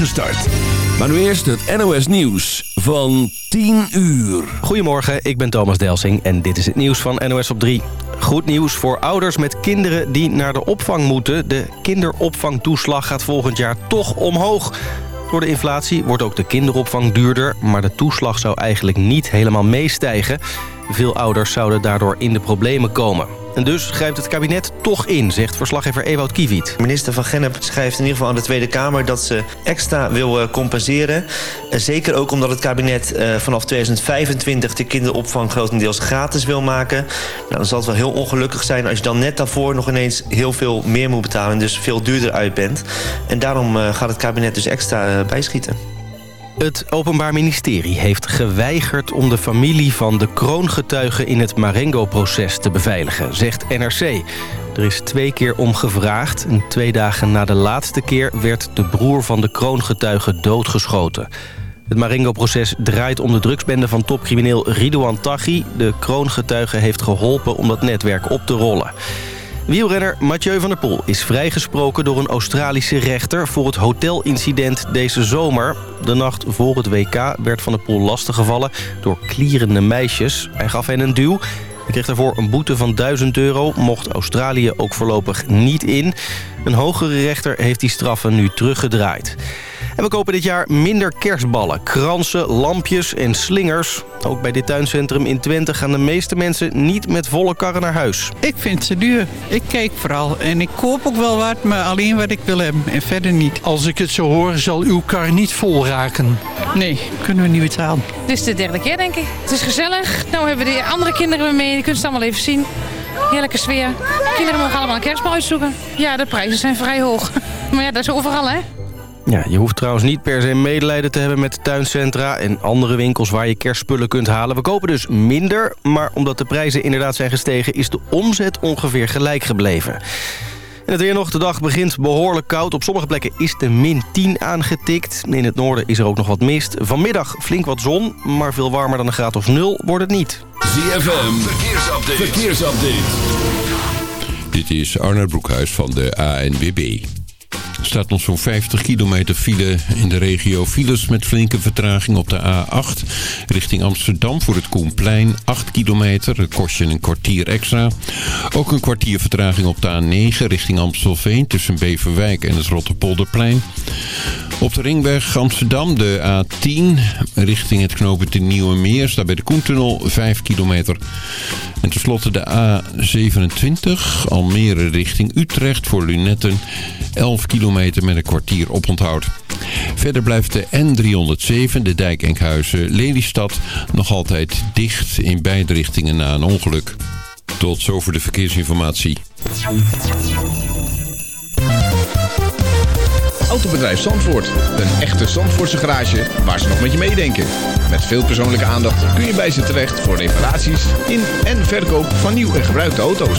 start. Maar nu eerst het NOS Nieuws van 10 uur. Goedemorgen, ik ben Thomas Delsing en dit is het nieuws van NOS op 3. Goed nieuws voor ouders met kinderen die naar de opvang moeten. De kinderopvangtoeslag gaat volgend jaar toch omhoog. Door de inflatie wordt ook de kinderopvang duurder... maar de toeslag zou eigenlijk niet helemaal meestijgen. Veel ouders zouden daardoor in de problemen komen. En dus grijpt het kabinet toch in, zegt verslaggever Ewout Kiewiet. Minister van Gennep schrijft in ieder geval aan de Tweede Kamer... dat ze extra wil eh, compenseren. Eh, zeker ook omdat het kabinet eh, vanaf 2025... de kinderopvang grotendeels gratis wil maken. Nou, dan zal het wel heel ongelukkig zijn... als je dan net daarvoor nog ineens heel veel meer moet betalen... en dus veel duurder uit bent. En daarom gaat het kabinet dus extra bijschieten. Het Openbaar Ministerie heeft geweigerd om de familie van de kroongetuigen in het Marengo-proces te beveiligen, zegt NRC. Er is twee keer om gevraagd en twee dagen na de laatste keer werd de broer van de kroongetuigen doodgeschoten. Het Marengo-proces draait om de drugsbende van topcrimineel Ridouan Taghi. De kroongetuige heeft geholpen om dat netwerk op te rollen. Wielrenner Mathieu van der Poel is vrijgesproken door een Australische rechter... voor het hotelincident deze zomer. De nacht voor het WK werd Van der Poel lastiggevallen door klierende meisjes. Hij gaf hen een duw. Hij kreeg daarvoor een boete van 1000 euro. Mocht Australië ook voorlopig niet in. Een hogere rechter heeft die straffen nu teruggedraaid. En we kopen dit jaar minder kerstballen, kransen, lampjes en slingers. Ook bij dit tuincentrum in Twente gaan de meeste mensen niet met volle karren naar huis. Ik vind ze duur. Ik kijk vooral en ik koop ook wel wat, maar alleen wat ik wil hebben en verder niet. Als ik het zo hoor, zal uw kar niet vol raken. Nee, kunnen we niet betalen. Dit is de derde keer denk ik. Het is gezellig. Nou hebben we de andere kinderen weer mee. Je kunt ze allemaal even zien. Heerlijke sfeer. Kinderen mogen allemaal een kerstbal uitzoeken. Ja, de prijzen zijn vrij hoog. Maar ja, dat is overal hè. Ja, je hoeft trouwens niet per se medelijden te hebben met tuincentra... en andere winkels waar je kerstspullen kunt halen. We kopen dus minder, maar omdat de prijzen inderdaad zijn gestegen... is de omzet ongeveer gelijk gebleven. En het weer nog. De dag begint behoorlijk koud. Op sommige plekken is de min 10 aangetikt. In het noorden is er ook nog wat mist. Vanmiddag flink wat zon, maar veel warmer dan een graad of 0 wordt het niet. ZFM, verkeersupdate. verkeersupdate. Dit is Arnold Broekhuis van de ANWB. Staat nog zo'n 50 kilometer file in de regio. Files met flinke vertraging op de A8 richting Amsterdam voor het Koenplein. 8 kilometer, dat kost je een kwartier extra. Ook een kwartier vertraging op de A9 richting Amstelveen tussen Beverwijk en het Rotterpolderplein. Op de ringweg Amsterdam de A10 richting het knooppunt Nieuwe Meer. Staat bij de Koentunnel 5 kilometer. En tenslotte de A27 Almere richting Utrecht voor Lunetten. 11 kilometer met een kwartier oponthoud. Verder blijft de N307, de dijk Enkhuizen-Lelystad, nog altijd dicht in beide richtingen na een ongeluk. Tot zover de verkeersinformatie. Autobedrijf Zandvoort. Een echte Zandvoortse garage waar ze nog met je meedenken. Met veel persoonlijke aandacht kun je bij ze terecht voor reparaties in en verkoop van nieuw en gebruikte auto's.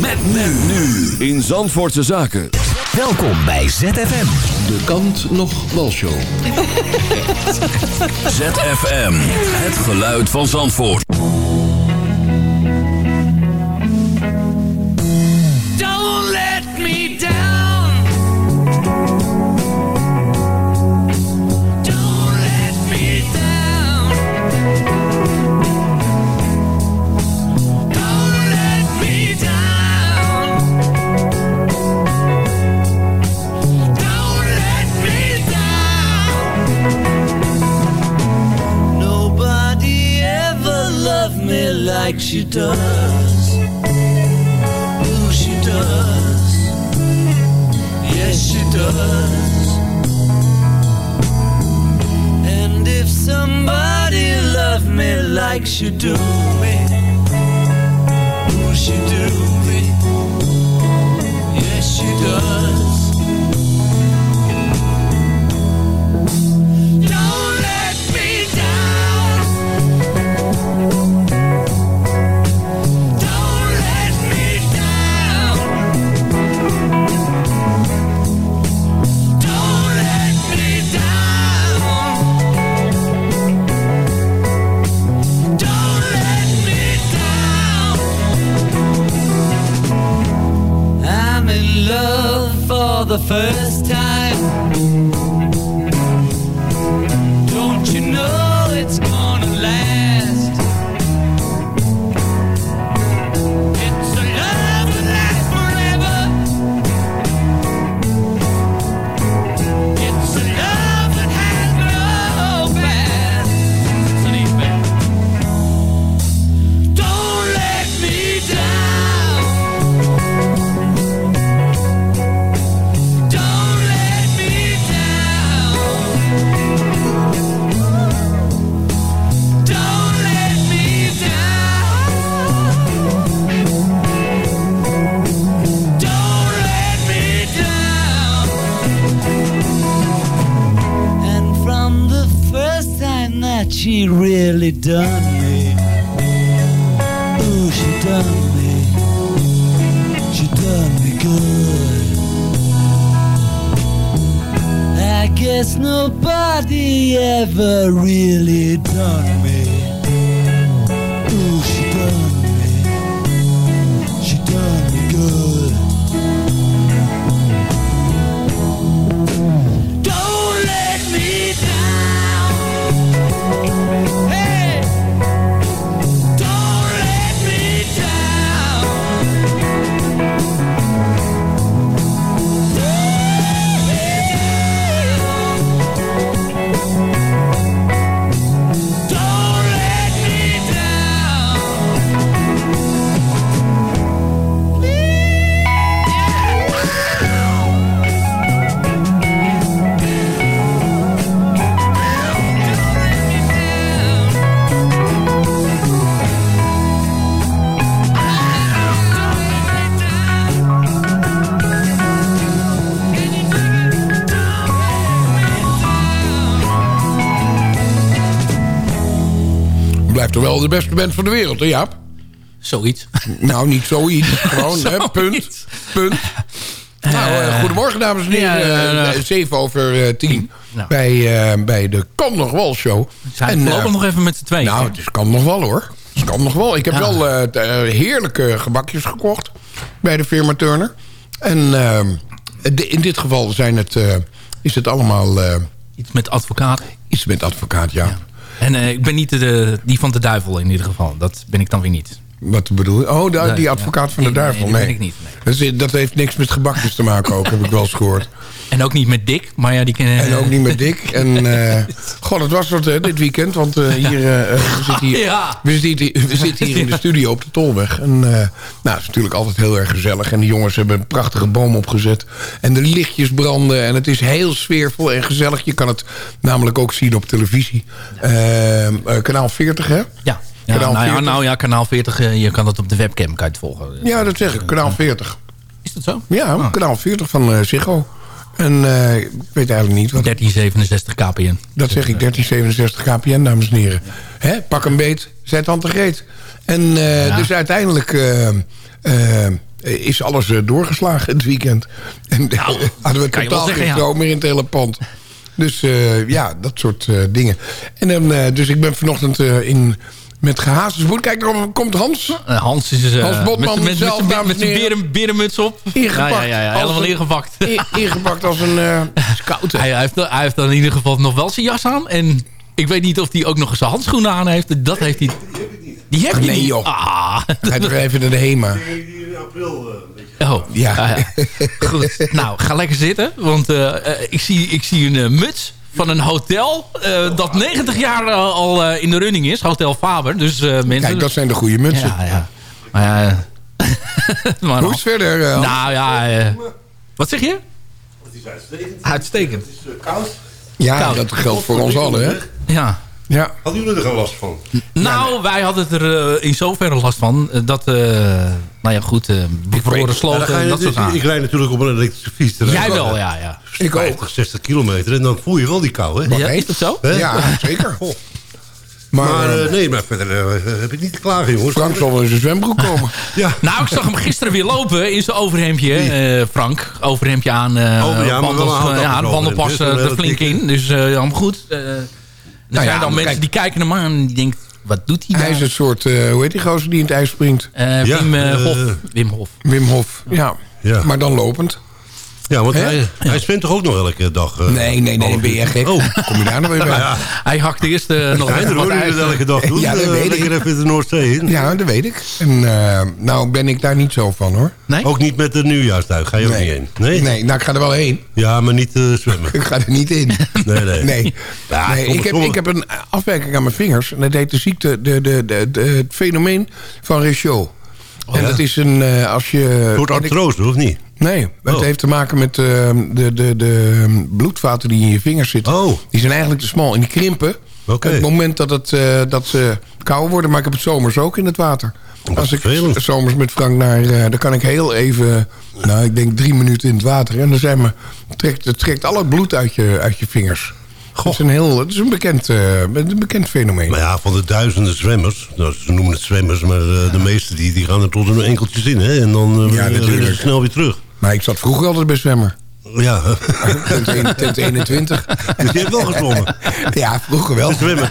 Met men nu in Zandvoortse Zaken. Welkom bij ZFM. De kant nog walshow. ZFM. Het geluid van Zandvoort. She does. Ooh, she does. Yes, she does. And if somebody loved me like she do the first Blijft toch wel de beste band van de wereld, hè Jaap? Zoiets. Nou, niet zoiets. Gewoon, hè, punt. Punt. Nou, eh, goedemorgen dames en heren. Ja, Eh, eh, Zeven over eh, tien. Nou. Bij, eh, bij de Kan Nog Wel show. Zijn En, we eh, ook nog even met z'n tweeën. Nou, het is, kan nog wel hoor. Het kan nog wel. Ik heb Ja. wel eh, eh, heerlijke gebakjes gekocht bij de firma Turner. En ehm, de- in dit geval zijn het, eh, is het allemaal eh, Iets met advocaat. iets met advocaat, ja. En eh, ik ben niet de, die van de duivel in ieder geval. Dat ben ik dan weer niet. Wat bedoel je? Oh, Nee, die advocaat van de nee, nee, duivel. dat Nee, ik niet. Dat, heeft niks met gebakjes te maken ook, heb ik wel eens gehoord. En ook niet met Dick. Maar ja, die kennen... En ook niet met Dick. En eh god, het was wat hè, dit weekend. Want eh, hier, eh, eh, we, zitten hier, Ja. we, zitten hier, we zitten hier in de studio op de Tolweg. En eh, nou, het is natuurlijk altijd heel erg gezellig. En die jongens hebben een prachtige boom opgezet. En de lichtjes branden. En het is heel sfeervol en gezellig. Je kan het namelijk ook zien op televisie. Eh, eh, kanaal 40, hè? Ja. Ja, Kanaal nou, ja, 40. nou ja, kanaal 40, eh, je kan dat op de webcam kan je het volgen. Ja, dat zeg ik. Kanaal 40. Is dat zo? Ja, Ah. kanaal 40 van eh Ziggo. En eh, ik weet eigenlijk niet wat... 1367 kpn. Dat zeg ik, 1367 KPN, dames en heren. Hè? Pak een beet, zei Tante Greet. En dus uiteindelijk is alles doorgeslagen het weekend. En hadden we totaal geen ja. stroom meer in het hele pand. Dus ja, dat soort dingen. En dan, dus ik ben vanochtend in, met gehaaste spoed. Kijk, er komt Hans. Eh, Hans is... eh, Hans Botman met, met, zelf, met, dames met en zijn berenmuts op. Ingepakt. Ja, ja, ja, Als helemaal een- ingepakt. Ingepakt als een scout. Hij, hij heeft, hij heeft dan in ieder geval nog wel zijn jas aan. En ik weet niet of hij ook nog zijn handschoenen aan heeft. Dat heeft hij... Die heeft hij Nee, niet. joh. Ah. Ga toch even naar de HEMA. Oh, Ja. ah, ja. Goed. Nou, ga lekker zitten. Want ik, zie, ik zie een muts van een hotel eh, dat 90 jaar eh, al eh, in de running is. Hotel Faber. Dus eh, mensen... Kijk, dat zijn de goede mutsen. Ja, ja. Maar Hoe is het verder? Nou ja... wat zeg je? Het is uitstekend. Uitstekend. ja, koud. dat geldt voor ons allen, hè? Ja. Ja. Hadden jullie er geen last van? Nou, wij hadden er eh, in zoverre last van. dat, eh, nou ja, goed, eh bevroren dan sloten en dat soort ik, zaken. ik rijd natuurlijk op een elektrische fiets. Rijd Jij wel, ja, ja. Ik ook. 50, 60 kilometer. En dan voel je wel die kou, hè? Ja, is dat zo? Ja, zeker. Maar, Maar, eh, nee, maar verder eh, heb ik niet te klagen, jongens. Frank zal wel in zijn zwembroek komen. Ja. Nou, ik zag hem gisteren weer lopen in zijn overhemdje, eh, Frank. Overhemdje aan. eh Over- ja, wandels- ja, de wandelpas overhemd, eh, hè, er flink in. Dus eh helemaal goed. Eh, er ja, zijn dan mensen kijk. die kijken hem aan en die denken, wat doet hij Hij is een soort, eh, hoe heet die gozer die in het ijs springt? Eh, Wim, eh, eh, Hof. Wim Hof. Wim Hof. Ja. Ja. Maar dan lopend. Ja, want Hè? hij, hij spint toch ook nog elke dag? eh, Nee, nee, nee, ben je uur? gek? Oh, Kom je daar nou weer bij? ja. Hij hakt eerst eh, nog Hij even elke dag doen. Ja, dat Eh, weet ik. Even in de Noordzee in. Ja, dat weet ik. En eh, nou ben ik daar niet zo van hoor. Nee? Ook niet met de nieuwjaarsduik, ga je ook niet heen? Nee? Nee, nou ik ga er wel heen. Ja, maar niet eh, zwemmen. Ik ga er niet in. Nee, nee. Nee, Ja, nee ik, heb, ik heb een afwijking aan mijn vingers. En dat heet de ziekte, de, de, de, de- het fenomeen van Richaud. en ja? dat is een, eh, als je... Een soort en ik- artrose, of niet? Nee, het Oh. heeft te maken met eh, de, de, de bloedvaten die in je vingers zitten. Oh. Die zijn eigenlijk te smal en die krimpen. Op het moment dat, het, eh, dat ze kouder worden. Maar ik heb het zomers ook in het water. Wat Als ik vervelend. zomers met Frank naar... eh, dan kan ik heel even... Nou, ik denk drie minuten in het water. En dan zijn me, trekt, het trekt al het bloed uit je, uit je vingers. Dat is een, heel, het is een bekend, eh, een bekend fenomeen. Maar ja, van de duizenden zwemmers, nou, ze noemen het zwemmers, maar de meeste die, die gaan er tot hun enkeltjes in. Hè? En dan eh, Ja, natuurlijk. snel weer terug. Maar ik zat vroeger altijd bij zwemmer. Ja, Tent, een- tent 21. dus je hebt wel gezwommen. Ja, vroeger wel. Zwemmen.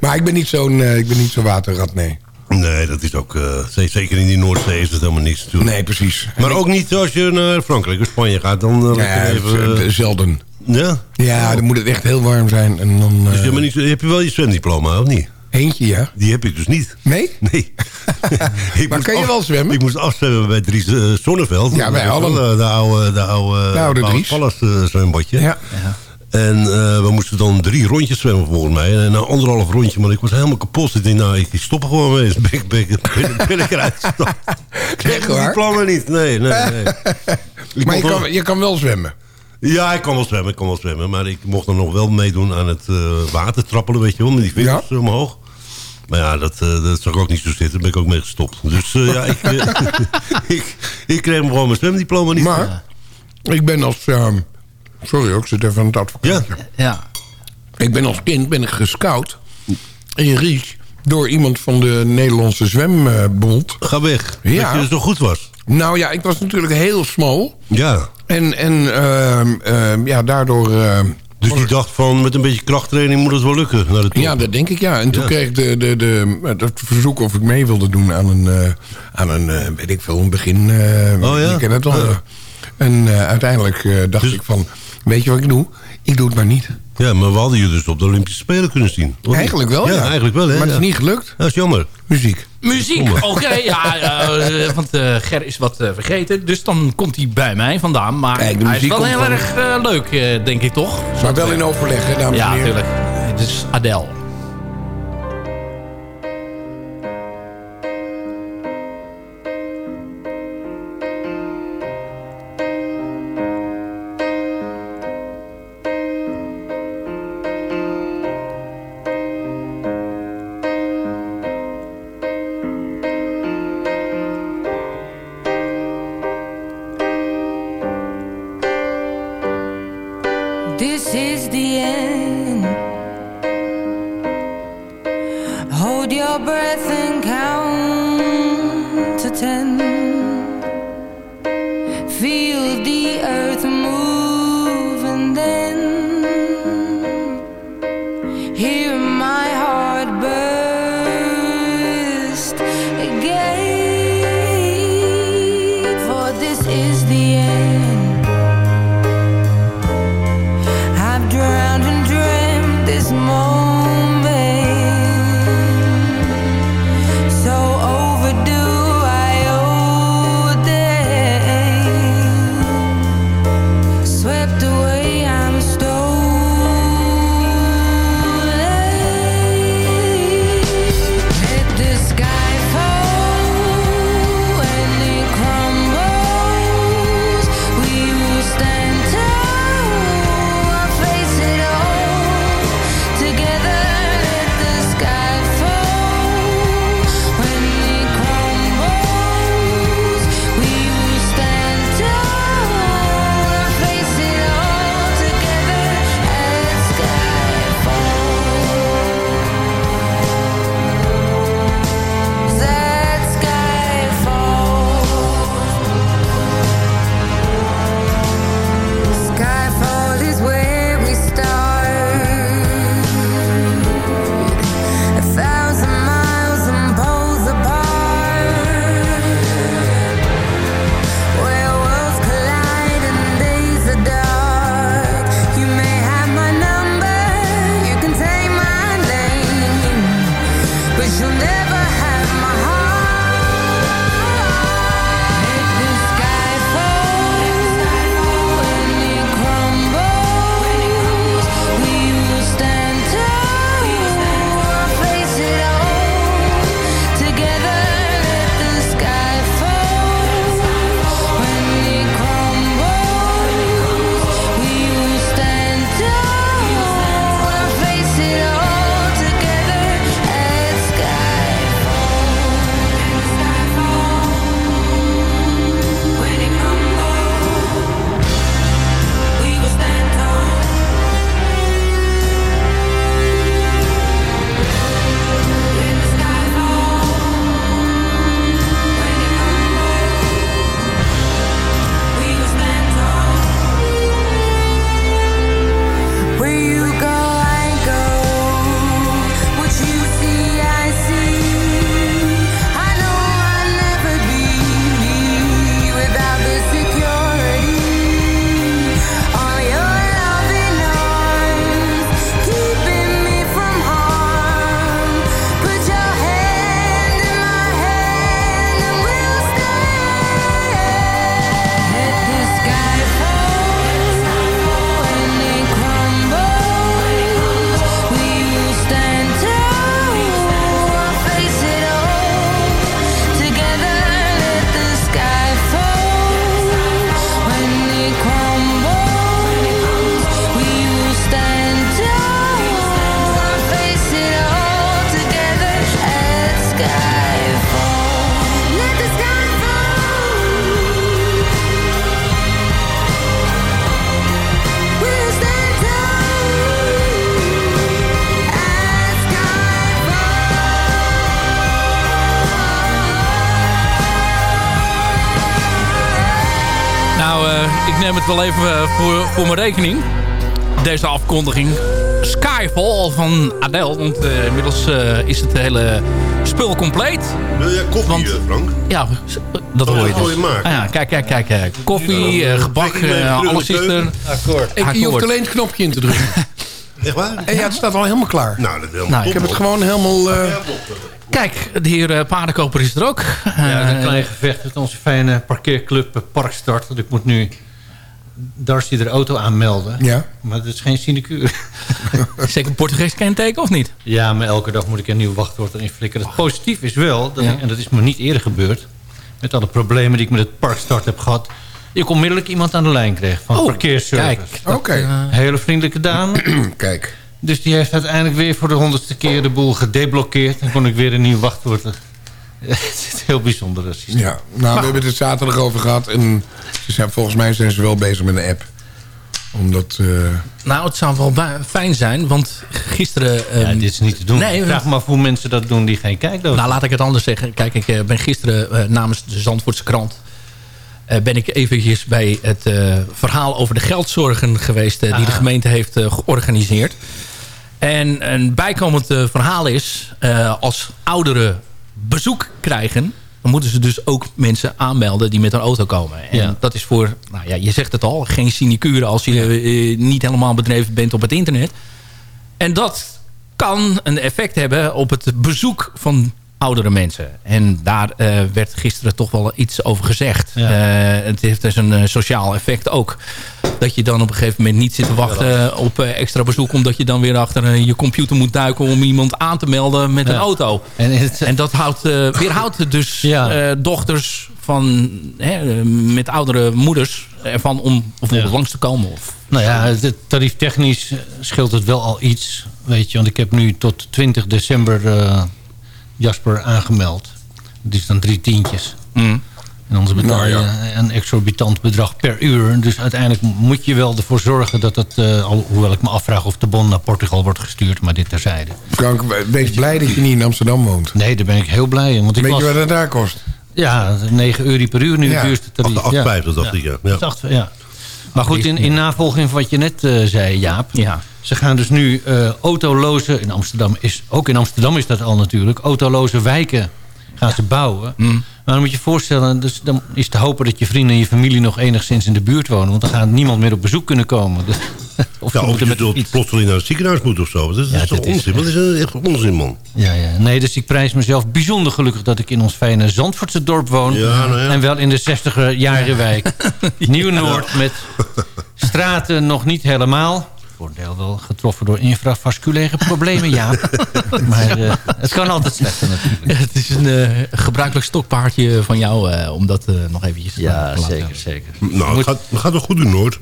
Maar ik ben niet zo'n eh, ik ben niet zo'n waterrat, nee. Nee, dat is ook, eh, ze- zeker in die Noordzee is het helemaal niets natuurlijk. Nee, precies. Maar ook niet als je naar Frankrijk of Spanje gaat, dan eh, Ja, even... zelden. ja? Ja, dan moet het echt heel warm zijn. En dan, Dus je hebt, niet, heb je wel je zwemdiploma, of niet? Eentje, ja. Die heb ik dus niet. Nee? Nee. Ik Maar kan je wel zwemmen? Ik moest afzwemmen bij Dries eh, Zonneveld. Ja, is allen. eh, De oude, de oude, De oude Dries. Pallas eh, zwembadje. Ja. En we moesten dan drie rondjes zwemmen volgens mij. En na anderhalf rondje, maar ik was helemaal kapot. Ik denk, nou, ik, stop er gewoon mee. Ben ik, ben, ik- ben, ben ik eruit gestapt. Ik die diploma niet. Nee, nee, nee. Maar je kan, wel- je kan wel zwemmen. ja, ik kan wel zwemmen, ik kan wel zwemmen. Maar ik mocht dan nog wel meedoen aan het water trappelen, weet je wel. Met die vingers Ja. omhoog. Maar ja, dat, eh, dat zag ik ook niet zo zitten. Daar ben ik ook mee gestopt. Dus eh, ja, ik, eh, ik, ik kreeg hem gewoon mijn zwemdiploma niet. Maar ik ben als... ehm, sorry hoor, ik zit even aan het advocaatje. Ja. Ik ben als kind ben ik gescout in Ries... door iemand van de Nederlandse Zwembond. Ga weg. Ja. Dat je zo goed was. Nou ja, ik was natuurlijk heel smal. Ja. En, en ehm, ehm, ja, daardoor... Dus die dacht van, met een beetje krachttraining moet het wel lukken naar de top. Ja, dat denk ik, ja. En toen Ja. kreeg ik de, de, de, het verzoek of ik mee wilde doen aan een, eh, aan een eh, weet ik veel, een begin. eh, Oh ja? Je kent het. Ja. En uiteindelijk dacht Dus- ik van, weet je wat ik doe? Ik doe het maar niet. Ja, maar we hadden je dus op de Olympische Spelen kunnen zien. Eigenlijk wel, ja. eigenlijk wel, hè. Maar het is Ja. niet gelukt. Dat is jammer. Muziek. Muziek, oké. ja, eh, want eh, Ger is wat eh, vergeten. Dus dan komt hij bij mij vandaan. Maar Kijk, hij is wel heel erg leuk, eh, denk ik toch? Maar wel in overleg, hè, dames Ja, en heren. natuurlijk. Het is Adele. Het wel even eh, voor, voor mijn rekening. Deze afkondiging. Skyfall van Adele. Want eh, inmiddels eh, is het hele spul compleet. Wil jij koffie, Frank? Ja, dat hoor je Oh, dus. je maakt. Ah ja, kijk, kijk, kijk. eh, Koffie, gebak, alles is er. Akkoord. Ik, je hoeft alleen het knopje in te drukken. Echt waar? En ja, het staat al helemaal klaar. Nou, dat is helemaal Nou, Ik heb het gewoon helemaal... eh, Kijk, de heer eh, Paardenkoper is er ook. Ja, een klein gevecht met onze fijne parkeerclub Parkstart. Want ik moet nu Darcy de auto aanmelden. Ja. Maar dat is geen sinecure. Zeker een Portugees kenteken of niet? Ja, maar elke dag moet ik een nieuw wachtwoord erin flikken. Het positief is wel, dat Ja. ik, en dat is me niet eerder gebeurd... met alle problemen die ik met het Parkstart heb gehad... ik onmiddellijk iemand aan de lijn kreeg van Oh, parkeerservice. kijk. Oké. Een hele vriendelijke dame. Kijk. Dus die heeft uiteindelijk weer voor de honderdste keer de boel gedeblokkeerd. En kon ik weer een nieuw wachtwoord. Het is heel bijzonder. dat systeem. Ja, nou, we hebben het er zaterdag over gehad. En ze zijn, volgens mij zijn ze wel bezig met een app. Omdat... eh, Nou, het zou wel fijn zijn, want gisteren... Ja, ehm, dit is niet te doen. Nee, vraag me af hoe mensen dat doen die geen kijkdoos Nou, laat ik het anders zeggen. Kijk, ik eh, ben gisteren eh, namens de Zandvoortse krant... eh, ben ik eventjes bij het eh, verhaal over de geldzorgen geweest... eh, die de Ah. gemeente heeft eh, georganiseerd. En een bijkomend eh, verhaal is... eh, als ouderen bezoek krijgen... dan moeten ze dus ook mensen aanmelden die met een auto komen. En Ja. dat is voor, nou ja, je zegt het al... geen sinecure als je eh, niet helemaal bedreven bent op het internet. En dat kan een effect hebben op het bezoek van oudere mensen. En daar eh, werd gisteren toch wel iets over gezegd. Ja. Eh, het heeft dus een sociaal effect ook. Dat je dan op een gegeven moment niet zit te wachten op eh, extra bezoek... omdat je dan weer achter eh, je computer moet duiken... om iemand aan te melden met een auto. En het, En dat houdt, eh weerhoudt dus Ja. eh, dochters van, hè, eh, met oudere moeders... ervan om bijvoorbeeld Ja. langs te komen. Of, Nou ja, tarieftechnisch scheelt het wel al iets. Weet je, want ik heb nu tot 20 december eh, Jasper aangemeld. Dat is dan drie tientjes. Mm. En anders betaal Nou ja. een exorbitant bedrag per uur. Dus uiteindelijk moet je wel ervoor zorgen dat het... eh, al, hoewel ik me afvraag of de bon naar Portugal wordt gestuurd. Maar dit terzijde. Frank, wees blij dat je niet in Amsterdam woont. Nee, daar ben ik heel blij in. Want ik Weet was, je wat het daar kost? Ja, 9 euro per uur nu Ja. het duurste tarief. 8,50 dacht ik, ja. Ja. ja. Maar goed, in, in navolging van wat je net eh, zei, Jaap. ja. Ze gaan dus nu eh autoloze... In Amsterdam is, ook in Amsterdam is dat al natuurlijk. Autoloze wijken gaan ze bouwen. Mm. Maar dan moet je je voorstellen... Dus dan is te hopen dat je vrienden en je familie nog enigszins in de buurt wonen. Want dan gaat niemand meer op bezoek kunnen komen. Dus- of Ja, of je met iets. plotseling naar het ziekenhuis moet of zo. Dat is, Ja, toch dit is onzin? Dat is echt onzin, man. Ja, ja. Nee, dus ik prijs mezelf bijzonder gelukkig dat ik in ons fijne Zandvoortse dorp woon. Ja, nou. En wel in de 60er jaren wijk. Nieuw-Noord met straten nog niet helemaal. Voor een deel wel getroffen door infravasculaire problemen, ja. maar eh, het kan altijd slechter natuurlijk. Het is een eh, gebruikelijk stokpaardje van jou eh, om dat eh, nog eventjes te Ja, laten zeker, zeker. Nou, het gaat, het gaat wel goed doen, Noord.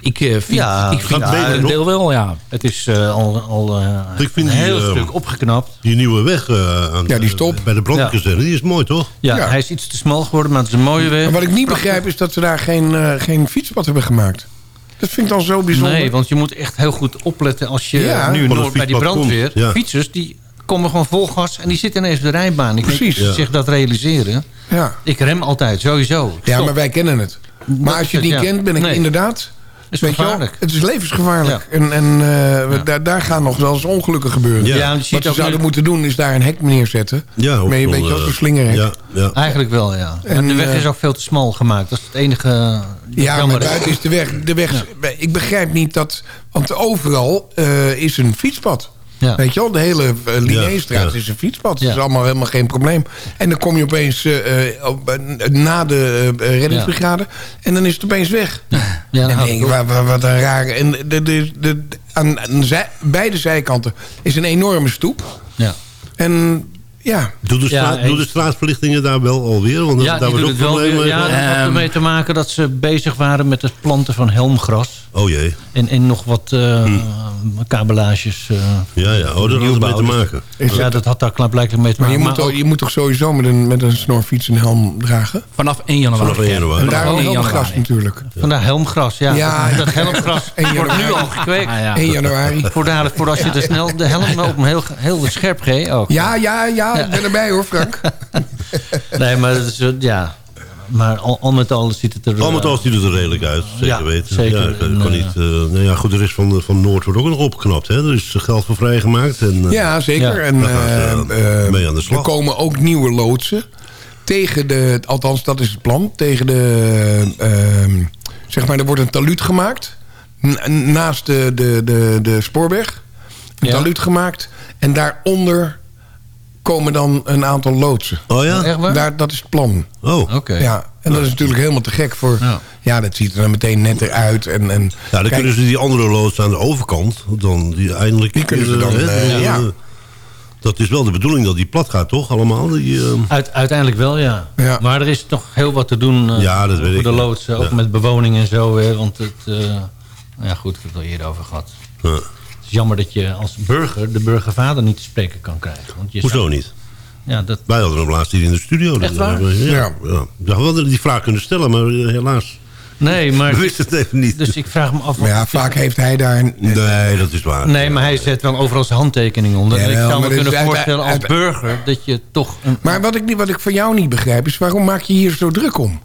Ik eh, vind, Ja, ik vind een deel wel, ja. Het is eh, al, al eh, Ik vind een heel stuk opgeknapt. Die nieuwe weg eh, aan, Ja, die is top. bij de brandkazerne, die is mooi, toch? Ja, Ja. hij is iets te smal geworden, maar het is een mooie weg. Maar wat ik niet begrijp is dat ze daar geen, eh, geen fietspad hebben gemaakt. Dat vind ik dan zo bijzonder. Nee, want je moet echt heel goed opletten als je Ja. nu Noord bij die brandweer... ja. Fietsers, die komen gewoon vol gas en die zitten ineens op de rijbaan. Ik Precies. Denk, Ja. zich dat realiseren. Ja. Ik rem altijd, sowieso. ja, maar wij kennen het. Maar als je het niet Ja. kent, ben ik Nee. inderdaad... is weet je wel, gevaarlijk. het is levensgevaarlijk. En, en eh, daar, daar gaan nog wel eens ongelukken gebeuren. Ja. Ja, want je ziet Wat ze zouden nu- moeten doen is daar een hek neerzetten. Ja, Met, zo'n, weet je wel, eh, slingerhek. Ja, ja. Eigenlijk wel, ja. En, maar de weg eh, is ook veel te smal gemaakt. Dat is het enige... Ja, maar is. buiten is de weg... De weg Ik begrijp niet dat... Want overal eh, is een fietspad. Ja. Weet je wel, de hele uh, Linnéestraat Ja, ja. is een fietspad. Ja. Dat is allemaal helemaal geen probleem. En dan kom je opeens eh, eh, op- eh, na de eh, reddingsbrigade... en dan is het opeens weg. Ja, en denk, ik, op. wat, wat, wat een rare... En de, de, de, aan, aan zij- beide zijkanten is een enorme stoep. Ja. En ja... Doe de, straat, doe de straatverlichtingen daar wel alweer? Want Ja, daar die was ook het wel problemen. weer. Ja, dat had ermee te maken dat ze bezig waren met het planten van helmgras. Oh jee. En, en nog wat eh kabelages. eh, Ja, ja. Oh, daar had te maken. Is ja, dat- dat had daar blijkbaar mee te Maar je maken. moet, Maar je moet toch sowieso met een, met een snorfiets een helm dragen? Vanaf 1 januari. Vanaf 1 januari. En Vanaf daarom 1 helmgras natuurlijk. Vandaar helmgras, ja. Ja, dat, dat helmgras 1 wordt nu januari. al gekweekt. Ah, ja. 1 januari. Voor, dadelijk, voor als je de, snel, de helm op hem heel, heel scherp geeft ook. Ja, ja, ja, ik ben erbij hoor, Frank. Nee, maar dat is, ja. Maar al, al met al ziet het er... Al met al eh, ziet het er redelijk uit, zeker Ja, weten. zeker. Ja, ik En, kan eh, niet, eh, nou ja, goed, de rest van, van Noord wordt ook nog opgeknapt. Hè? Er is geld voor vrijgemaakt. En, eh, Ja, zeker. En eh, eh, mee aan de slag. er komen ook nieuwe loodsen. Tegen de, althans dat is het plan, tegen de, ehm, zeg maar, er wordt een taluut gemaakt. naast de, de, de, de spoorweg. Een Ja. taluut gemaakt. En daaronder komen dan een aantal loodsen. Oh ja? Echt waar? Daar, dat is het plan. Oh. Oké. Ja, en dat is natuurlijk helemaal te gek voor... Ja, Ja. dat ziet er dan meteen netter uit. En, en, Ja, dan Kijk, kunnen ze die andere loods aan de overkant, dan die eindelijk... Die kunnen ze dan, hè, eh, eh, ja. Dat is wel de bedoeling dat die plat gaat, toch? Allemaal? Die, eh, Uit, uiteindelijk wel, ja. Ja. Maar er is nog heel wat te doen eh, Ja, dat weet voor ik, de ja. loodsen. Ook met bewoning en zo. Hè, want het... eh, ja goed, ik heb het al eerder over gehad. ja. Jammer dat je als burger de burgervader niet te spreken kan krijgen. Want je Hoezo zou- niet? Ja, dat, Wij hadden hem laatst hier in de studio. Echt waar? Ja. Ja. wel dat we die vraag kunnen stellen, maar eh, helaas. nee, maar... We wisten het even niet. Dus ik vraag me af... maar ja, vaak heeft hij daar... Een, Nee, dat is waar. Nee, maar hij zet wel overal zijn handtekening onder. Ja, en ik zou me kunnen is uit- voorstellen als burger... dat je toch... Een, Maar wat ik, niet, wat ik van jou niet begrijp is... waarom maak je hier zo druk om?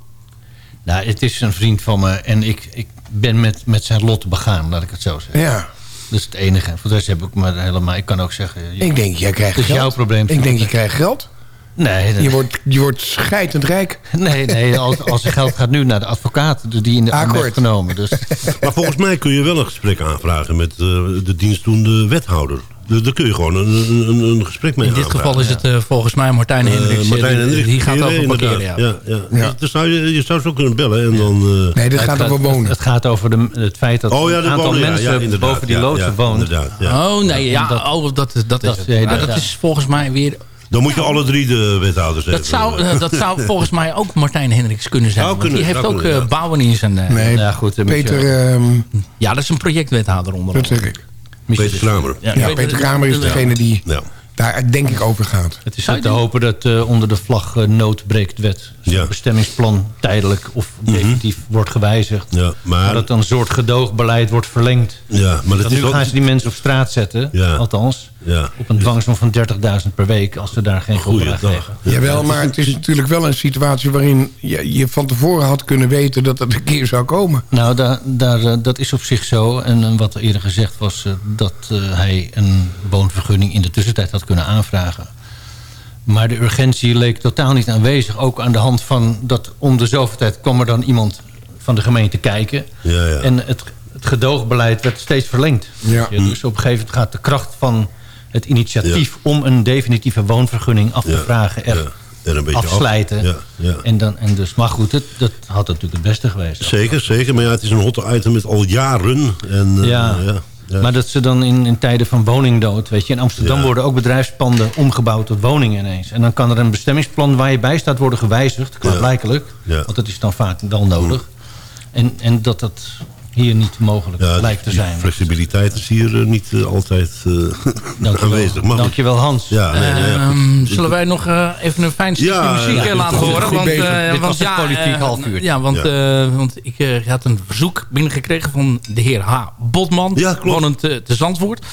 Nou, het is een vriend van me en ik, ik ben met, met zijn lot begaan, laat ik het zo zeggen. Ja, Dat is het enige. Voor de rest heb ik me helemaal... Ik kan ook zeggen... je- ik denk, jij krijgt Het is geld. jouw probleem. Ik denk, je krijgt geld. Nee, dat- Je wordt, je wordt scheidend rijk. nee, nee als, als het geld gaat nu naar de advocaat die in de Akkoord. heeft genomen. Dus, Maar volgens mij kun je wel een gesprek aanvragen met eh, de dienstdoende wethouder. Dus daar kun je gewoon een, een, een gesprek mee In dit geval is het eh, volgens mij Martijn Hendricks. Eh, Martijn eh, die- Hendricks, die gaat over parkeren, ja. ja. ja. Ja. Dus zou je, je zou ze ook kunnen bellen en dan... eh, Nee, dit gaat over wonen. Het gaat over de, het feit dat Oh ja, een de aantal wonen, ja, mensen boven die loodsen ja, woont. Oh nee, ja, dat- oh, dat, dat, dat- dat- is volgens mij weer... Dan moet je alle drie de wethouders Dat hebben. zou, eh, dat zou volgens mij ook Martijn Hendricks kunnen zijn. Die heeft ook kunnen, eh, ja. bouwen in zijn... eh, Nee, Ja, goed, je- Peter, ehm, Ja, dat is een projectwethouder onder dat andere. Peter Kramer. Ja, Peter Kramer is degene die Ja. daar denk ik over gaat. Het is ook te hopen dat eh, onder de vlag eh, noodbreekt wet... Ja. bestemmingsplan tijdelijk of definitief wordt gewijzigd. Ja, maar- Maar dat dan een soort gedoogbeleid wordt verlengd. Ja, maar dat Dat is nu wel... gaan ze die mensen op straat zetten, Ja. althans. Ja. Op een dwangsom van 30.000 per week als ze daar geen gehoor aan geven. Ja. Jawel, maar het is natuurlijk wel een situatie waarin je, je van tevoren had kunnen weten dat dat een keer zou komen. Nou, daar, daar, eh, dat is op zich zo. En eh, wat er eerder gezegd was eh, dat eh, hij een woonvergunning in de tussentijd had kunnen aanvragen. Maar de urgentie leek totaal niet aanwezig. Ook aan de hand van dat om de zoveel tijd kwam er dan iemand van de gemeente kijken. Ja, ja. En het, het gedoogbeleid werd steeds verlengd. Ja. Ja, dus op een gegeven moment gaat de kracht van het initiatief... om een definitieve woonvergunning af te vragen... er. En een beetje af. afslijten. Ja, ja. En, dan, en dus, maar goed, het, dat had natuurlijk het beste geweest. Zeker, zeker. Maar ja, het is een hot item met al jaren. En, eh, Ja. ja. ja. Maar dat ze dan in, in tijden van woningdood... weet je, in Amsterdam worden ook bedrijfspanden omgebouwd tot woningen ineens. En dan kan er een bestemmingsplan waar je bij staat worden gewijzigd, klaarblijkelijk. Want dat is dan vaak wel nodig. En, en dat dat hier niet mogelijk Ja, lijkt te zijn. flexibiliteit is hier eh, niet eh, altijd eh, Dankjewel, aanwezig. Maar goed. Dankjewel Hans. Ja, nee, nee, ja, goed. Ehm, zullen wij nog eh, even een fijn stukje Ja, muziek ja, laten horen? Want, eh, Dit want was een ja, politiek eh, halfuurtje. Ja, want, Ja. eh, want ik had een verzoek binnengekregen van de heer H. Botman. Ja, klopt. Wonend eh, te Zandvoort.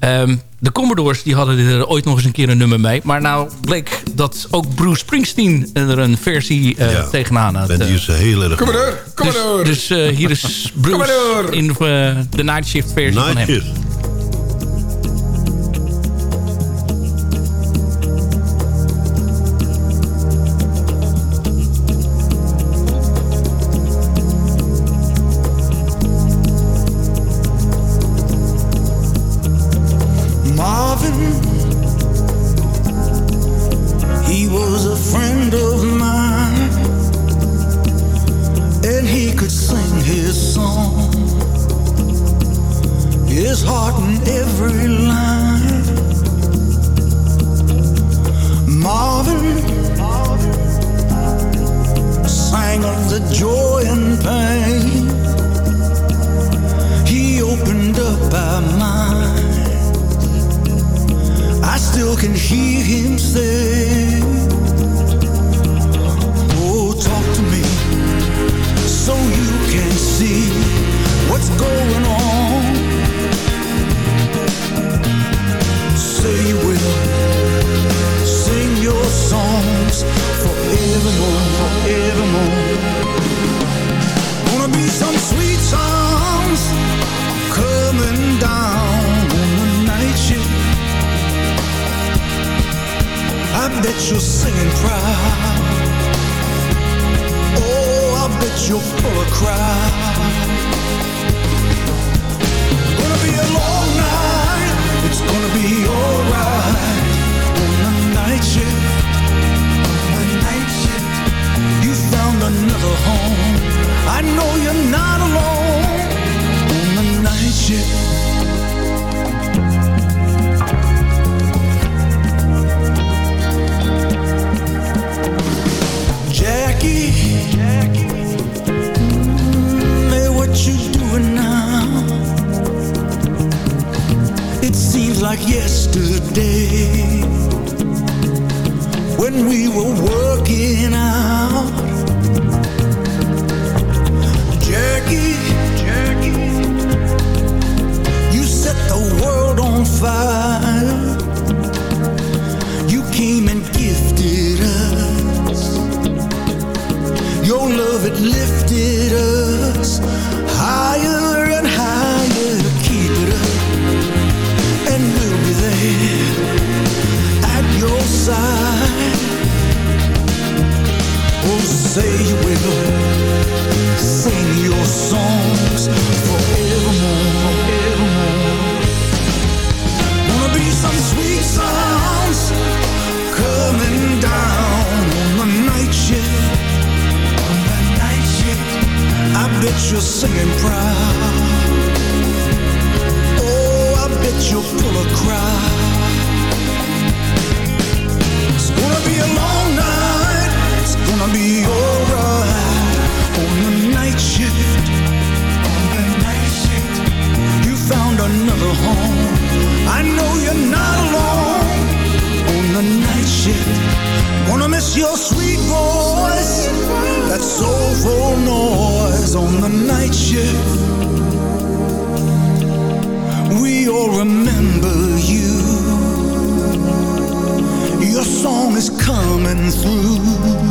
Ehm, de Commodores die hadden er ooit nog eens een keer een nummer mee. Maar nou bleek dat ook Bruce Springsteen er een versie eh, Ja. tegenaan had. En die is heel erg Kom maar mooi. door, kom maar dus door. dus eh, hier is Bruce in eh, de Night Shift versie van hem. Shift. Another home. I know you're not alone on the night shift. Jackie, hey, what you doing now? It seems like yesterday when we were working out. Fire. You came and gifted us. Your love, lifted us higher and higher. Keep it up, and we'll be there at your side. Oh, say you will sing your songs forevermore, you're singing proud. Oh, I bet you're full of crowd. It's gonna be a long night. It's gonna be alright on the night shift. On the night shift, you found another home. I know you're not alone on the night shift. Gonna miss your sweet voice, that soulful noise on the night shift. We all remember you. Your song is coming through.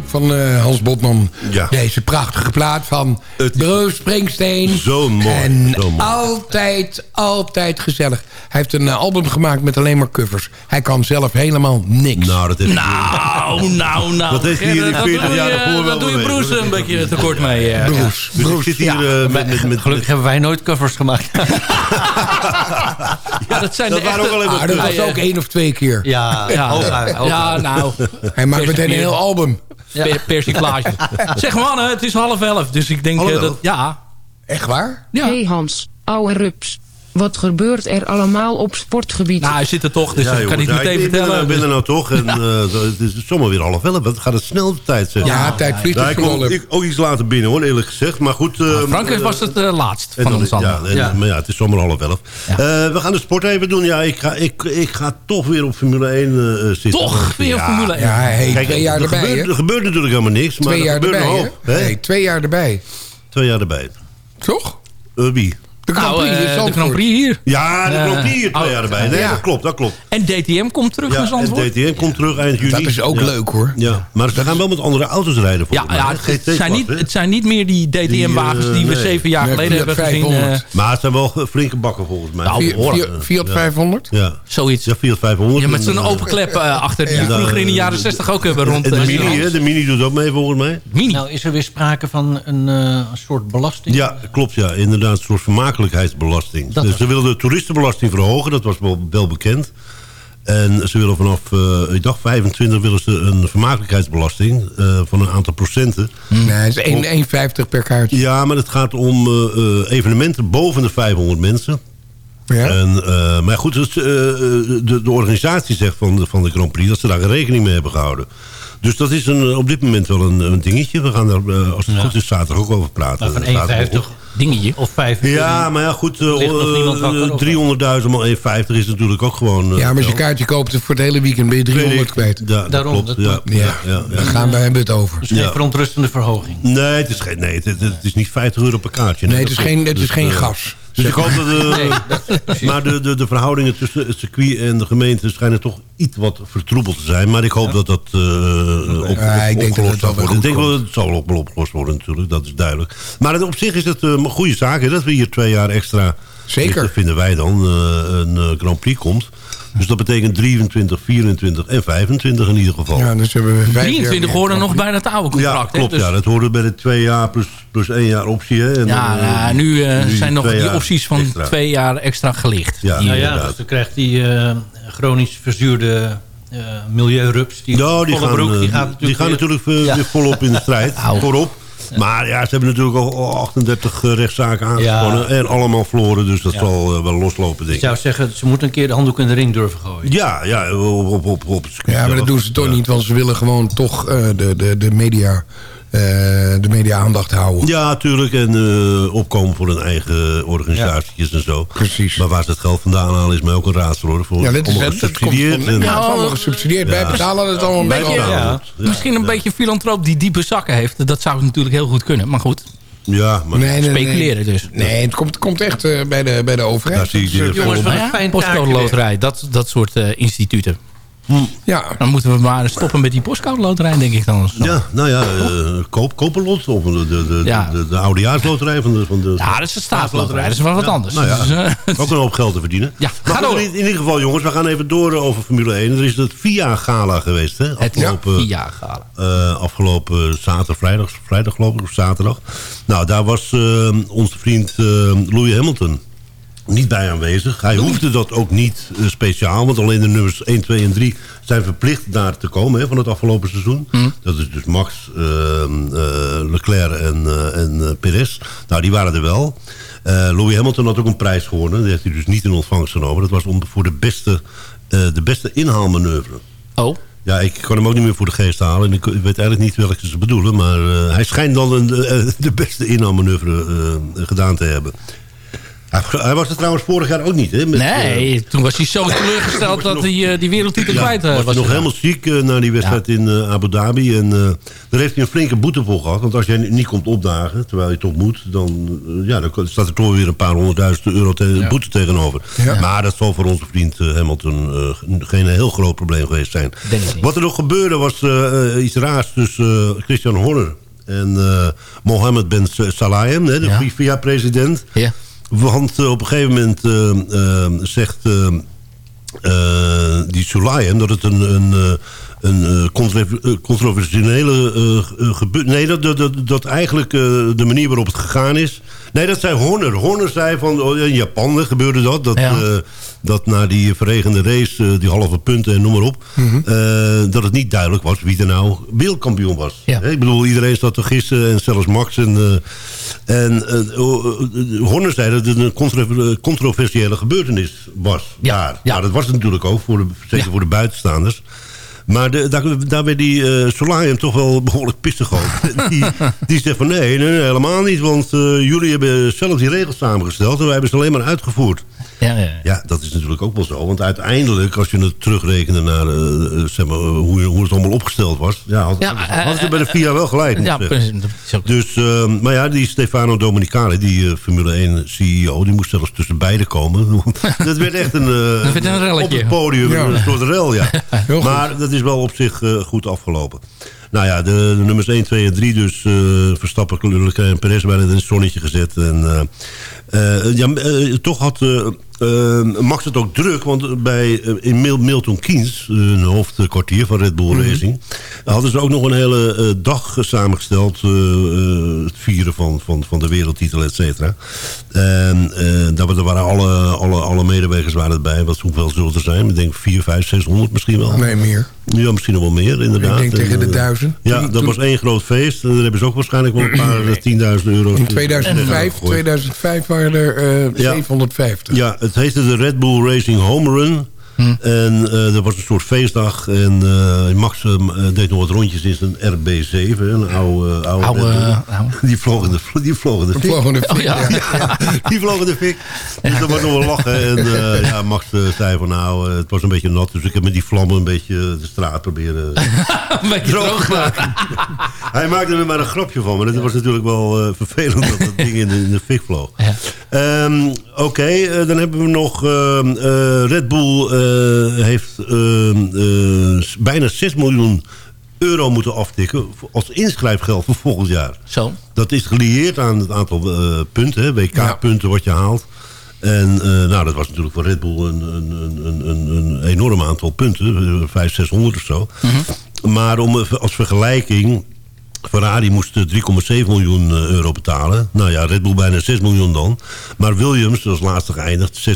Verzoek van eh, Hans Botman. Deze prachtige plaat van Bruce Springsteen. Zo mooi. En zo mooi. altijd, altijd gezellig. Hij heeft een eh, album gemaakt met alleen maar covers. Hij kan zelf helemaal niks. Nou, dat is... Nou, nou, nou. Dat heeft hij hier in Gerrit, 40 doe jaar daarvoor wel Dat doe je. Broes een beetje tekort mee. eh. Broes. Dus zit hier met, met, met, Gelukkig hebben wij nooit covers gemaakt. Ja, dat zijn Dat de waren echte- ook Ah, dat was Ja, ook één of twee keer. Ja, Ja, ja, nou. Hij maakt meteen een heel album. Per, persiflage. Zeg mannen, het is half elf. Dus ik denk Half eh, elf? dat... Ja. Echt waar? Ja. hey Hans, ouwe rups. Wat gebeurt er allemaal op sportgebied? Nou, hij zit er toch, dus Ja, dat kan ik ja, niet meteen er- vertellen. Ik ben er nou toch. En, eh, het is zomaar weer half elf. Het gaat het snel de tijd, zeg. Ja, tijd vliegt Nou, als ik ook iets later binnen, hoor, eerlijk gezegd. Maar goed... eh, Frank eh, was het eh, laatst en van dan- ons allemaal. ja, en- Ja. Maar ja, het is zomaar half elf. Eh, we gaan de sport even doen. Ja, ik ga, ik, ik ga toch weer op Formule 1 eh, zitten. Toch weer op Ja. Formule 1. Ja, hey, Kijk, twee jaar er erbij, gebeurt, er gebeurt natuurlijk helemaal niks. Maar Twee jaar erbij? Nee, twee jaar erbij. Twee jaar erbij. Toch? Wie? De Grand Nou, Prix eh, in de Zandvoort. Grand Prix hier. Ja, de Eh, Grand Prix hier twee oh, jaar erbij. Nee, ja. dat klopt, dat klopt. En DTM komt terug naar Ja, en Zandvoort. DTM komt terug eind juli. Dat is ook Ja. leuk, hoor. Ja, maar ze gaan wel met andere auto's rijden Ja, volgens mij. ja het, zijn niet, het zijn niet meer die DTM-wagens die, Die, eh, we zeven jaar Nee, geleden hebben gezien. 500. eh, Maar het zijn wel flinke bakken volgens mij. Nou, Fiat- Ja. 500? Ja. zoiets. Ja, Fiat 500. Ja, met zo'n En, eh, open klep eh, achter die Ja. vroeger in de jaren 60 ook hebben rond. En de eh, Mini? De Mini doet ook mee volgens mij. Mini. Nou, is er weer sprake van een, eh, een soort belasting? Ja, klopt ja. Inderdaad, een soort vermakelijkheidsbelasting. Dat dus ze wilden de toeristenbelasting verhogen. Dat was wel, wel bekend. En ze willen vanaf, eh, ik dacht 25, willen ze een vermakelijkheidsbelasting eh, van een aantal procenten. Nee, het is 1 1,50 per kaartje. Ja, maar het gaat om eh, eh, evenementen boven de 500 mensen. Ja. En, eh, maar goed, dus, de, de organisatie zegt van de, van de Grand Prix dat ze daar rekening mee hebben gehouden. Dus dat is een, op dit moment wel een, een dingetje. We gaan daar, als het goed is, zaterdag ook over praten. Maar van Zaterdag 1,50 dingetje of 5 Ja, maar ja, goed, eh, eh, 300.000 maal 1,50 is natuurlijk ook gewoon... eh, Ja, maar als je kaartje koopt voor het hele weekend ben je 300 kwijt. Ja, Daarom, klopt. dat- ja, ja, ja, ja. Daar gaan wij hebben het over. Dus geen Ja. verontrustende verhoging. Nee, het is, geen, nee het, het- het is niet 50 euro per kaartje. Nee, het dat is geen- het is geen eh, gas. Dus ik hoop dat... eh, Nee, dat- maar de, de, de verhoudingen tussen het circuit en de gemeente schijnen toch iets wat vertroebeld te zijn. Maar ik hoop dat dat eh, op, Ja, ik denk opgelost dat het zal wel worden. Ik denk wel dat het zal wel op- opgelost worden natuurlijk, dat is duidelijk. Maar op zich is het eh, een goede zaak hè, dat we hier twee jaar extra... Zeker. Dat vinden wij dan, eh, een Grand Prix komt. Dus dat betekent 23, 24 en 25 in ieder geval. Ja, dus hebben we vijf jaar 23 meer. horen nog bij het oude contract. Ja, hè? klopt. Dus- Ja, dat hoorde bij de twee jaar plus, plus één jaar optie. Hè? En ja, dan, eh, ja, nu, eh, nu zijn nog die opties van extra. twee jaar extra gelicht. Ja, Die- Nou ja, dus dan krijgt die eh, chronisch verzuurde eh milieurups... Die, Nou, die gaan, broek, die gaat natuurlijk, die gaan weer- natuurlijk Ja. weer volop in de strijd. Voorop. Maar ja, ze hebben natuurlijk al al 38 eh, rechtszaken aangespannen. En allemaal verloren, dus dat Ja. zal eh, wel loslopen, denk Ik ik. zou zeggen, ze moeten een keer de handdoek in de ring durven gooien. Ja, ja, op, op, op, Ja, maar dat doen ze toch Ja. niet, want ze willen gewoon toch eh, de, de, de media, de media aandacht houden. Ja, natuurlijk. En eh, opkomen voor hun eigen organisaties en zo. Precies. Maar waar ze het geld vandaan halen is mij ook een raadsel hoor. Voor, Ja, dit is het. En- ja, allemaal gesubsidieerd. Wij Ja. betalen het allemaal een beetje. Ja. Ja, Misschien een ja. beetje filantroop die diepe zakken heeft. Dat zou natuurlijk heel goed kunnen. Maar goed, Ja, maar Nee, nee, nee. speculeren dus. Nee, het komt, komt echt eh, bij, de, bij de overheid. Zie je eh, er Jongens, een ja, fijn postcode loterij, dat, dat soort eh, instituten. Ja, Dan moeten we maar stoppen met die postcode loterij, denk ik dan. Ja, nou ja, eh, koop, koop een lot. Of de, de, de, Ja. de, de oudejaarsloterij van de, van de Ja, dat is een staatsloterij. Dat is wel wat anders. Nou ja, Dus, ook een hoop geld te verdienen. Ja, maar ga goed, in, in ieder geval, jongens, we gaan even door eh, over Formule 1. Er is het VIA-gala geweest, hè? het Afgelopen, VIA gala. eh, afgelopen zaterdag, vrijdag, vrijdag geloof ik, of zaterdag. Nou, daar was onze vriend Louis Hamilton niet bij aanwezig. Hij hoefde dat ook niet eh, speciaal, want alleen de nummers 1, 2 en 3 zijn verplicht daar te komen hè, van het afgelopen seizoen. Dat is dus Max, eh, eh, Leclerc en, eh, en Perez. Nou, die waren er wel. Louis Hamilton had ook een prijs gewonnen. Die heeft hij dus niet in ontvangst genomen. Dat was om, voor de beste, de beste inhaalmanoeuvre. Oh, Ja, ik kan hem ook niet meer voor de geest halen. En ik weet eigenlijk niet welke ze bedoelen. Maar hij schijnt dan een, de beste inhaalmanoeuvre gedaan te hebben. Hij, was er trouwens vorig jaar ook niet, hè? Met, nee, eh, toen was hij zo teleurgesteld dat hij eh, die wereldtitel ja, kwijt eh, was, was. hij nog gegaan. helemaal ziek eh, na die wedstrijd in eh, Abu Dhabi. En eh, daar heeft hij een flinke boete voor gehad. Want als jij niet komt opdagen, terwijl je toch moet... dan, ja, dan staat er toch weer een paar honderdduizend euro te- boete tegenover. Ja. Maar dat zal voor onze vriend Hamilton eh, geen heel groot probleem geweest zijn. Wat er nog gebeurde was iets raars tussen eh, Christian Horner... en eh, Mohammed Ben Salayem, hè, de Ja. FIFA-president... Ja. Want eh, op een gegeven moment eh, eh, zegt die Sulayem dat het een, een, een controver- controversiële eh, eh, gebeur... Nee, dat, dat, dat, eigenlijk de manier waarop het gegaan is... Nee, dat zei Horner. Horner zei van... Oh, in Japan gebeurde dat. Dat, Ja. dat na die verregende race, die halve punten en noem maar op... eh, dat het niet duidelijk was wie er nou wereldkampioen was. Ja. Ik bedoel, iedereen zat te gissen en zelfs Max. En, en eh, oh, eh, Horner zei dat het een contro- controversiële gebeurtenis was. Ja, daar. ja. Nou, dat was het natuurlijk ook, voor de, zeker voor de buitenstaanders. Maar de, daar, daar werd die uh, Solarium toch wel behoorlijk pissig over. die, die zegt van nee, nee, nee, helemaal niet. Want eh, jullie hebben zelf die regels samengesteld en wij hebben ze alleen maar uitgevoerd. Ja, ja. Ja, dat is natuurlijk ook wel zo. Want uiteindelijk, als je het terugrekende naar eh, zeg maar, hoe, hoe het allemaal opgesteld was... Ja, had, Ja, ze eh, bij de FIA wel gelijk. Ja, Dus, eh, maar ja, die Stefano Domenicali, die eh, Formule 1 CEO, die moest zelfs tussen beiden komen. dat werd echt een, eh, Dat werd een op het podium, Ja. een soort rel, ja. Heel goed. maar dat is wel op zich eh, goed afgelopen. Nou ja, de, de nummers 1, 2 en 3 dus. eh Verstappen, Leclerc en Perez werden in het zonnetje gezet. En, eh, ja, toch had Max het ook druk. Want bij, eh, in Mil- Milton Keynes, eh, een hoofdkwartier van Red Bull Mhm. Racing... hadden ze ook nog een hele eh, dag samengesteld. het vieren van, van, van de wereldtitel, et cetera. En daar, wa- daar waren alle, alle, alle medewerkers waren erbij. Wat hoeveel zullen er zijn? Ik denk 4, 5, 600 misschien wel. Nee, meer. Ja, misschien nog wel meer, inderdaad. Ik denk tegen de En, duizend. Ja, dat toen- was één groot feest. En daar hebben ze ook waarschijnlijk wel een paar 10.000 euro. In 2005, 2005 waren er eh, Ja. 750. Ja, het heette de Red Bull Racing Home Run. En eh dat was een soort feestdag. En eh, Max eh, deed nog wat rondjes in zijn RB7. Een oude, oude. Die vloog in de, die vloog in de fik. vloog in de fik, Oh, ja. ja. Ja, die vloog in de fik. Dus dat was nog wel lachen. En eh, ja, Max zei van nou, het was een beetje nat. Dus ik heb met die vlammen een beetje de straat proberen Een beetje droog te maken. Hij maakte er maar een grapje van. Maar het was natuurlijk wel eh, vervelend dat dat ding in de, in de fik vloog. Ehm, Oké, dan hebben we nog... ehm, eh, Red Bull heeft ehm, eh, bijna 6 miljoen euro moeten aftikken... als inschrijfgeld voor volgend jaar. Zo. Dat is gelieerd aan het aantal eh, punten, WK-punten wat je haalt. En eh, nou, dat was natuurlijk voor Red Bull een, een, een, een, een enorm aantal punten. eh, 500, 600 of zo. Maar om, als vergelijking... Ferrari moest eh, 3,7 miljoen eh, euro betalen. Nou ja, Red Bull bijna 6 miljoen dan. Maar Williams, als laatste geëindigd,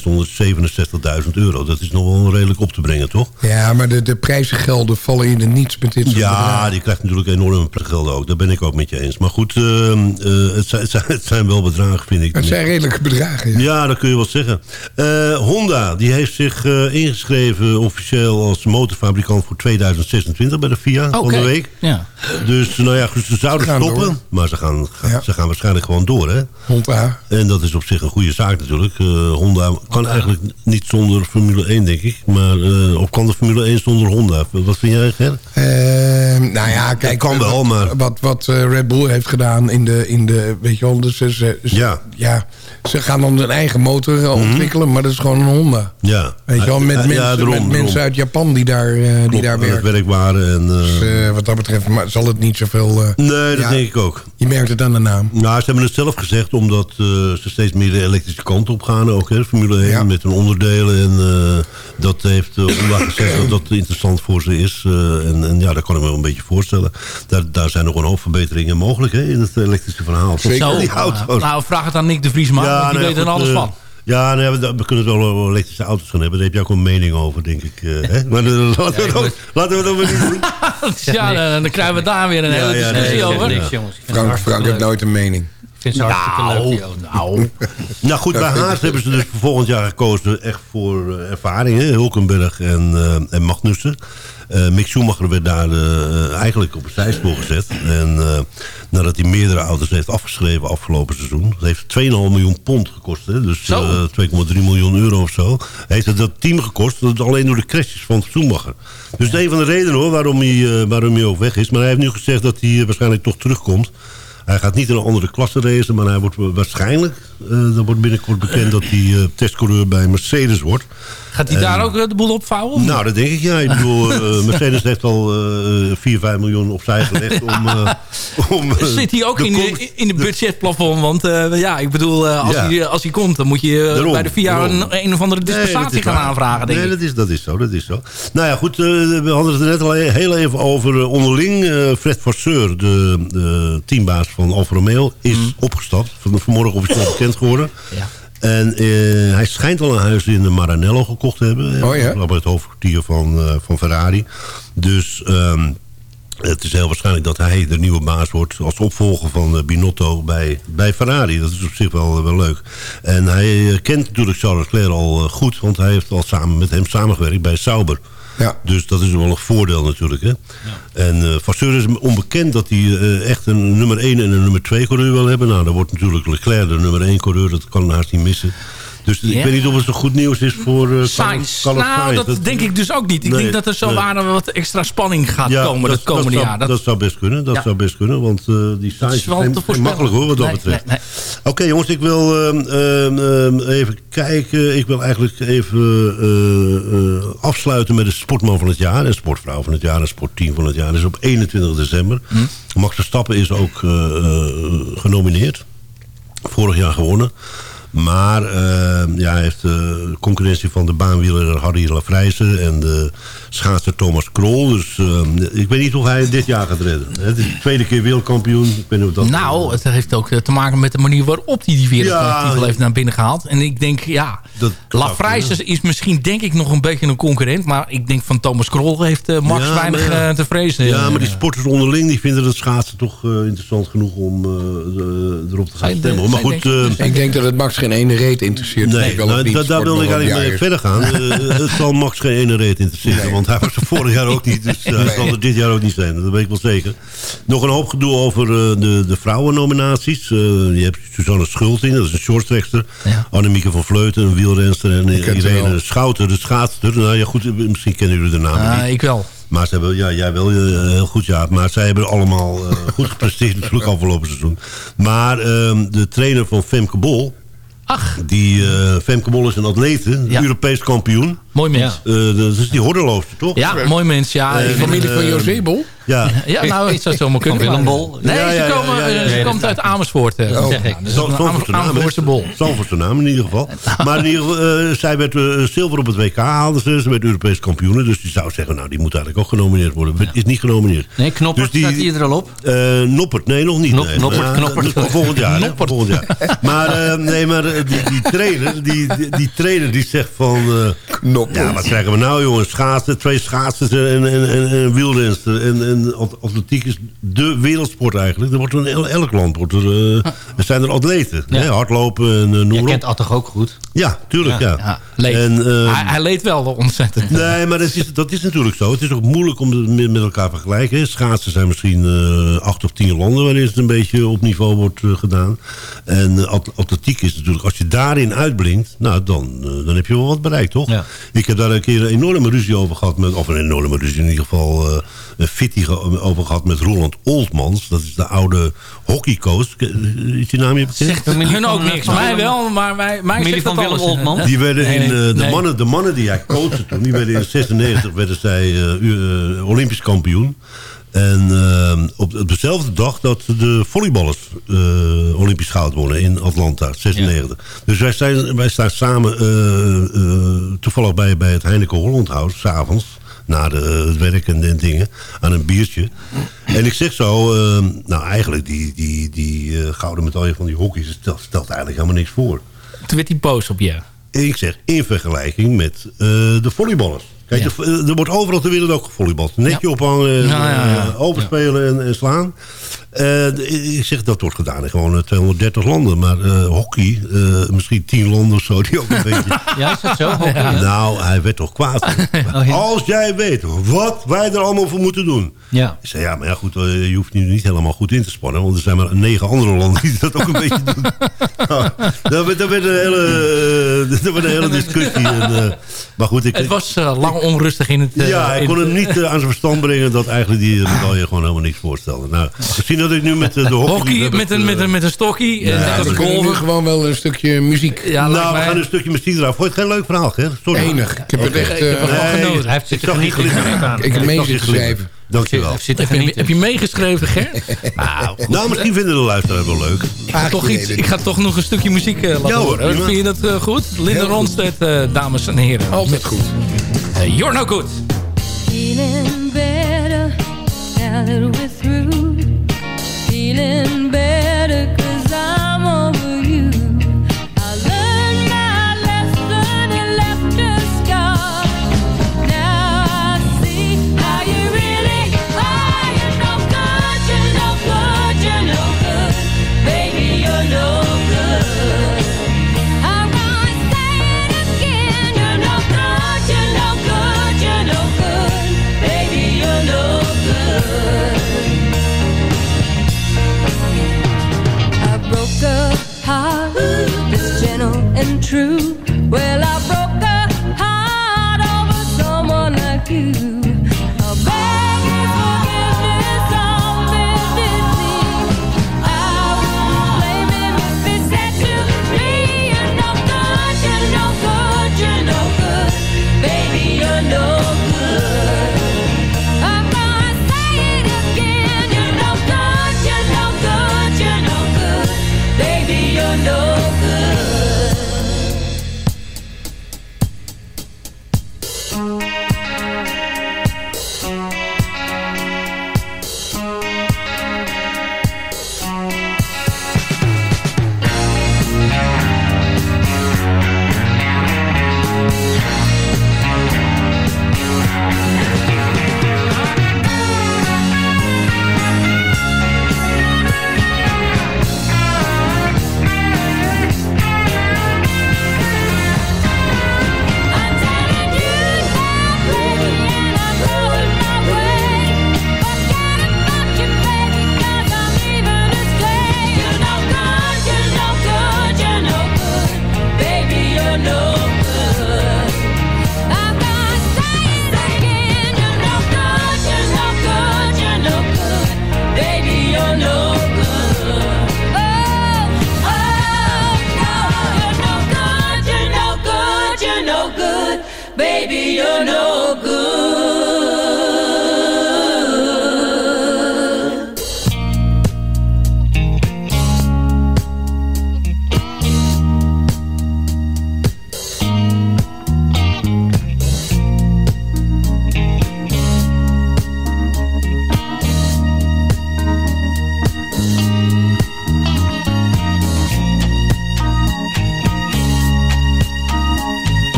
667.000 euro. Dat is nog wel redelijk op te brengen, toch? Ja, maar de, de prijzengelden vallen in het niets met dit soort Ja, die krijgt natuurlijk enorme gelden ook. Daar ben ik ook met je eens. Maar goed, eh, eh, het, zijn, het, zijn, het zijn wel bedragen, vind ik. Het zijn redelijke bedragen, ja. Ja, dat kun je wel zeggen. Eh, Honda die heeft zich eh, ingeschreven officieel als motorfabrikant voor 2026 bij de FIA van Oké. de week. Ja. Dus nou ja, ze zouden gaan stoppen, door. maar ze gaan, gaan- ze gaan waarschijnlijk gewoon door. Hè? Honda. En dat is op zich een goede zaak natuurlijk. Eh, Honda kan eigenlijk niet zonder Formule 1, denk ik. Maar eh, of kan de Formule 1 zonder Honda? Wat vind jij, Ger? Ehm, nou ja, kijk, kan wel, wat, maar- Wat, wat eh, Red Bull heeft gedaan in de, in de weet je wel, dus ze, Ja. ja, ze gaan dan hun eigen motor eh, ontwikkelen, maar dat is gewoon een Honda. Ja. Weet je wel, met, Ja, mensen, met mensen uit Japan die daar, die Klopt, daar werken. werk waren. En, Dus wat dat betreft maar zal het niet zoveel... eh, nee, dat ja, denk ik ook. Je merkt het aan de naam. Nou, ze hebben het zelf gezegd omdat eh, ze steeds meer de elektrische kant op gaan. Ook, hè, Formule 1, Ja. met hun onderdelen. En eh, dat heeft Honda gezegd dat dat interessant voor ze is. eh, en, en ja, dat kan ik me wel een beetje voorstellen. Daar, daar zijn nog een hoop verbeteringen mogelijk hè, in het elektrische verhaal. Zo, Die nou, auto's. nou, vraag het aan Nick de Vries maar, want die weet er alles van. Ja, nee, we, we kunnen het wel over elektrische auto's gaan hebben. Daar heb je ook een mening over, denk ik. eh, hè? Maar eh, laten, we dat, laten we dat maar niet doen. ja, dan, dan krijgen we daar weer een Ja, hele ja, discussie nee, over. Niks, jongens. Het Frank, Frank heeft nooit een mening. Het hartstikke leuk, auto. nou, Nou goed, bij Haas hebben ze dus voor volgend jaar gekozen echt voor eh, ervaring. Hè? Hulkenberg en, eh, en Magnussen. Eh, Mick Schumacher werd daar eh, eigenlijk op een zijspoor gezet. En eh, nadat hij meerdere auto's heeft afgeschreven afgelopen seizoen. Dat heeft 2,5 miljoen pond gekost. Hè? Dus Zo. eh, 2,3 miljoen euro of zo. Heeft het dat team gekost. Dat alleen door de crashes van Schumacher. Dus dat is een van de redenen hoor, waarom hij, waarom hij ook weg is. Maar hij heeft nu gezegd dat hij waarschijnlijk toch terugkomt. Hij gaat niet in een andere klasse racen, maar hij wordt waarschijnlijk... er wordt binnenkort bekend dat hij testcoureur bij Mercedes wordt. Gaat hij daar ook eh, de boel opvouwen? Nou, dat denk ik, ja. Ik bedoel, eh, Mercedes heeft al eh 4, 5 miljoen opzij gelegd om... eh, om eh, Zit hij ook de in, de, in de budgetplafond? Want eh, ja, ik bedoel, eh, als, Ja. hij, als hij komt, dan moet je eh, Daarom, bij de VIA een, een of andere Nee, dispensatie is gaan waar. aanvragen, denk nee, ik. dat is, dat is zo, dat is zo. Nou ja, goed, eh, we hadden het er net al heel even over eh, onderling. Eh, Fred Vasseur, de, de teambaas van Alfa Romeo, is opgestapt. Van, vanmorgen officieel bekend geworden. Ja. En eh, hij schijnt al een huis in de Maranello gekocht te hebben. Oh ja? Het hoofdkwartier van, eh, van Ferrari. Dus... ehm, het is heel waarschijnlijk dat hij de nieuwe baas wordt als opvolger van eh, Binotto bij, bij Ferrari. Dat is op zich wel, wel leuk. En hij kent natuurlijk Charles Leclerc al goed, want hij heeft al samen met hem samengewerkt bij Sauber. Ja. Dus dat is wel een voordeel natuurlijk. Hè? En eh Vasseur is onbekend dat hij eh, echt een nummer 1 en een nummer 2 coureur wil hebben. Nou, dan wordt natuurlijk Leclerc de nummer 1 coureur. Dat kan haast niet missen. Dus ik weet niet of het zo goed nieuws is voor uh, Science. Carlos Nou, dat, denk ik dus ook niet. Ik Nee, denk dat er zo nee. wat extra spanning gaat Ja, komen dat, het komende dat jaar. Zou, dat, zou best kunnen, dat Ja. zou best kunnen. Want eh, die Sainz is wel geen makkelijk hoor, wat dat Nee, betreft. Oké jongens, ik wil ehm, ehm, ehm, even kijken. Ik wil eigenlijk even eh, eh, afsluiten met de sportman van het jaar. En sportvrouw van het jaar en sportteam van het jaar. Dat is op 21 december. Hm? Max Verstappen is ook eh, eh, genomineerd. Vorig jaar gewonnen. Maar eh, ja, hij heeft de concurrentie van de baanwieler Harry Lafrijze en de schaatser Thomas Krol. Dus eh, ik weet niet of hij dit jaar gaat redden. Het is de tweede keer wereldkampioen. Ik weet niet of dat... Nou, het heeft ook eh, te maken met de manier waarop hij die wereldtitel Ja, heeft naar binnen gehaald. En ik denk, ja, Dat Lafrijze is misschien denk ik nog een beetje een concurrent. Maar ik denk van Thomas Krol heeft eh, Max Ja, weinig maar te vrezen. Ja, maar die sporters onderling die vinden het schaatsen toch eh, interessant genoeg om eh, erop te gaan Zij- stemmen. Maar goed, Ik denk dat het Max geen ene reet interesseert. Nee, nou, daar wilde ik eigenlijk mee verder gaan. Het zal Max geen ene reet interesseren, want hij was er vorig jaar ook niet. Dus hij zal er dit jaar ook niet zijn, dat weet ik wel zeker. Nog een hoop gedoe over eh, de, de vrouwennominaties. Eh, je hebt Suzanne Schulting, dat is een shorttrackster. Annemieke van Vleuten, een wielrenster. En eh, Irene. Schouten, de schaatster. Nou ja, goed, eh, misschien kennen jullie de naam Ah, niet. ik wel. Maar ze hebben, ja, jij wel eh, heel goed, ja. Maar zij hebben allemaal eh, goed gepresteerd natuurlijk afgelopen seizoen. Maar ehm, de trainer van Femke Bol... Ach. Die, eh, Femke Bol is een atlete, Ja. Europees kampioen. Mooi mens. Eh, dat is die hordenloopster, toch? Ja, mooi mens. Ja, En, Ik- Familie van eh, José Bol? Ja. ja, nou, het zou zomaar kunnen. Willem Bol. Nee, Ja, ze, komen, ja, ja, eh, ze komt uit Amersfoort. eh. Oh. zeg ik. Dus Amersfoortse bol. Zandvoortse naam in ieder geval. Maar in ieder geval, eh, zij werd eh, zilver op het WK haalde ze. Ze werd Europees kampioen. Dus die zou zeggen, nou, die moet eigenlijk ook genomineerd worden. Is niet genomineerd. Nee, Knoppert Dus die- staat hier er al op. Eh, Noppert, nee, nog niet. Nop- nee. Noppert, Knoppert. dat volgend jaar. hè, Noppert. Volgend jaar. Maar, eh, nee, maar eh, die, die trainer, die, die, die trainer die zegt van... Ja, wat krijgen we nou, jongens? Schaatsen, twee schaatsers en, en, en, en wielrenster. En, en at- atletiek is de wereldsport eigenlijk. Er wordt in el- elk land wordt er, eh, er zijn er atleten. Ja. Hè, hardlopen en uh, noem Je kent. Ad toch ook goed? Ja, tuurlijk, ja. En, eh, hij, hij leed wel ontzettend. Nee, maar dat is, dat is natuurlijk zo. Het is ook moeilijk om het met elkaar te vergelijken. hè. Schaatsen zijn misschien eh, acht of tien landen... waarin het een beetje op niveau wordt gedaan. En at- atletiek is natuurlijk... als je daarin uitblinkt... nou, dan, dan heb je wel wat bereikt, toch? Ja. Ik heb daar een keer een enorme ruzie over gehad... Met, of een enorme ruzie in ieder geval... eh, een fitty over gehad met Roland Oldmans. Dat is de oude hockeycoach. Is je naam je bekend? Zegt hun ook van, niks. Mij wel, maar wij, mij zegt van dat Willem. Oltman? Die werden in, eh, de, nee. mannen, de mannen die hij coachte toen, die werden in 96 werden zij eh, Olympisch kampioen. En eh, op, op dezelfde dag dat de volleyballers eh, Olympisch goud wonnen in Atlanta, 96. Dus wij, zijn, wij staan samen eh, toevallig bij, bij het Heineken Holland House, s'avonds, na de, het werk en, en dingen, aan een biertje. En ik zeg zo, nou eigenlijk die, die, die gouden medaille van die hockey stelt, stelt eigenlijk helemaal niks voor. Toen werd hij boos op je. Ik zeg, in vergelijking met de volleyballers. Kijk, Ja. eh, er wordt overal ter wereld ook gevolleybald. Netje Ja. ophangen, en, Ja, eh, overspelen en, en slaan. Eh, ik zeg, dat wordt gedaan in gewoon eh, 230 landen. Maar eh, hockey, eh, misschien 10 landen of zo, die ook een beetje... Ja, is dat zo? Hockey, ja. Nou, hij werd toch kwaad. Oh, ja. Als jij weet wat wij er allemaal voor moeten doen. Ja. Ik zei, ja, maar ja, goed, eh, je hoeft nu niet helemaal goed in te spannen. Want er zijn maar negen andere landen die dat ook een beetje doen. Nou, daar werd, een hele, eh, daar werd een hele discussie. En, eh, maar goed, ik, Het was eh, lang onrustig in het... eh, ja, ik in- kon hem niet eh, aan zijn verstand brengen dat eigenlijk die medaille gewoon helemaal niks voorstelde. Nou, misschien dat ik nu met eh, de hockey... Hockey met een, met een, met een stokkie. en als we kunnen nu gewoon wel een stukje muziek. Ja, nou, we mij- gaan een stukje muziek eraf. Vond je het geen leuk verhaal, hè? Sorry. Enig. Ik heb het echt... Ik heb eh, Nee, genoten. Hij heeft Ik zitten genieten. ik heb Ik mee zag je zitten glimmen. schrijven. Dankjewel. Heb je, genieten. heb je meegeschreven, Ger? nou, Nou, misschien vinden de luisteraars wel leuk. ik ga, toch iets, ik ga toch nog een stukje muziek eh, laten Ja, hoor, horen. prima. Vind je dat eh, goed? Linda. Ronstedt, eh, dames en heren. Altijd goed. Eh, you're no good. Feeling better now that we're through. Feeling better are. It's gentle and true. Well, I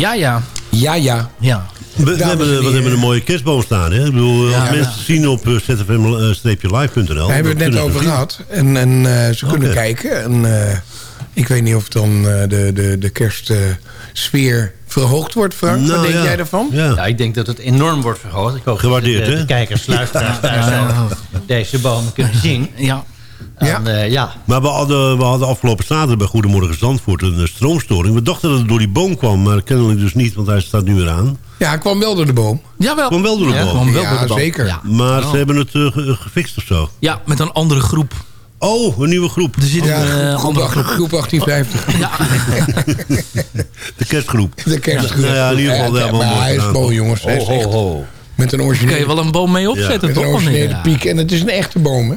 Ja, ja. Ja, ja. Ja. We, hebben, we hebben een mooie kerstboom staan. Hè? Ik bedoel, Ja. als mensen zien op eh, zfm-live.nl. Daar hebben we het net over gehad. En, en eh, ze kunnen kijken. En, eh, ik weet niet of dan eh, de, de, de kerstsfeer verhoogd wordt, Frank. Wat Nou, denk ja. jij daarvan? Ja, ik denk dat het enorm wordt verhoogd. Ik hoop Gewaardeerd, dat de, kijkers, luisteraars thuis ook deze boom kunnen zien. Ja. En, eh, ja. Maar we hadden, we hadden afgelopen zaterdag bij Goedemorgen Zandvoort een eh, stroomstoring. We dachten dat het door die boom kwam, maar kennelijk dus niet, want hij staat nu weer aan. Ja, ik kwam wel door de boom. Jawel. Kwam wel door de Ja, boom. kwam wel Ja, door de boom. zeker. Ja. Maar Oh. ze hebben het eh, ge- gefixt of zo. Ja, met een andere groep. Oh, een nieuwe groep. Er zit Ja, een eh, groep, andere groep. groep 1850. Ja. De kerstgroep. De kerstgroep. Nou ja, in ieder geval, Ja, ja, maar mooi hij is gedaan. mooi, jongens. Ho, ho, ho. Met een Kun je originele, wel een boom mee opzetten, met een toch? originele Ja. piek. En het is een echte boom, hè?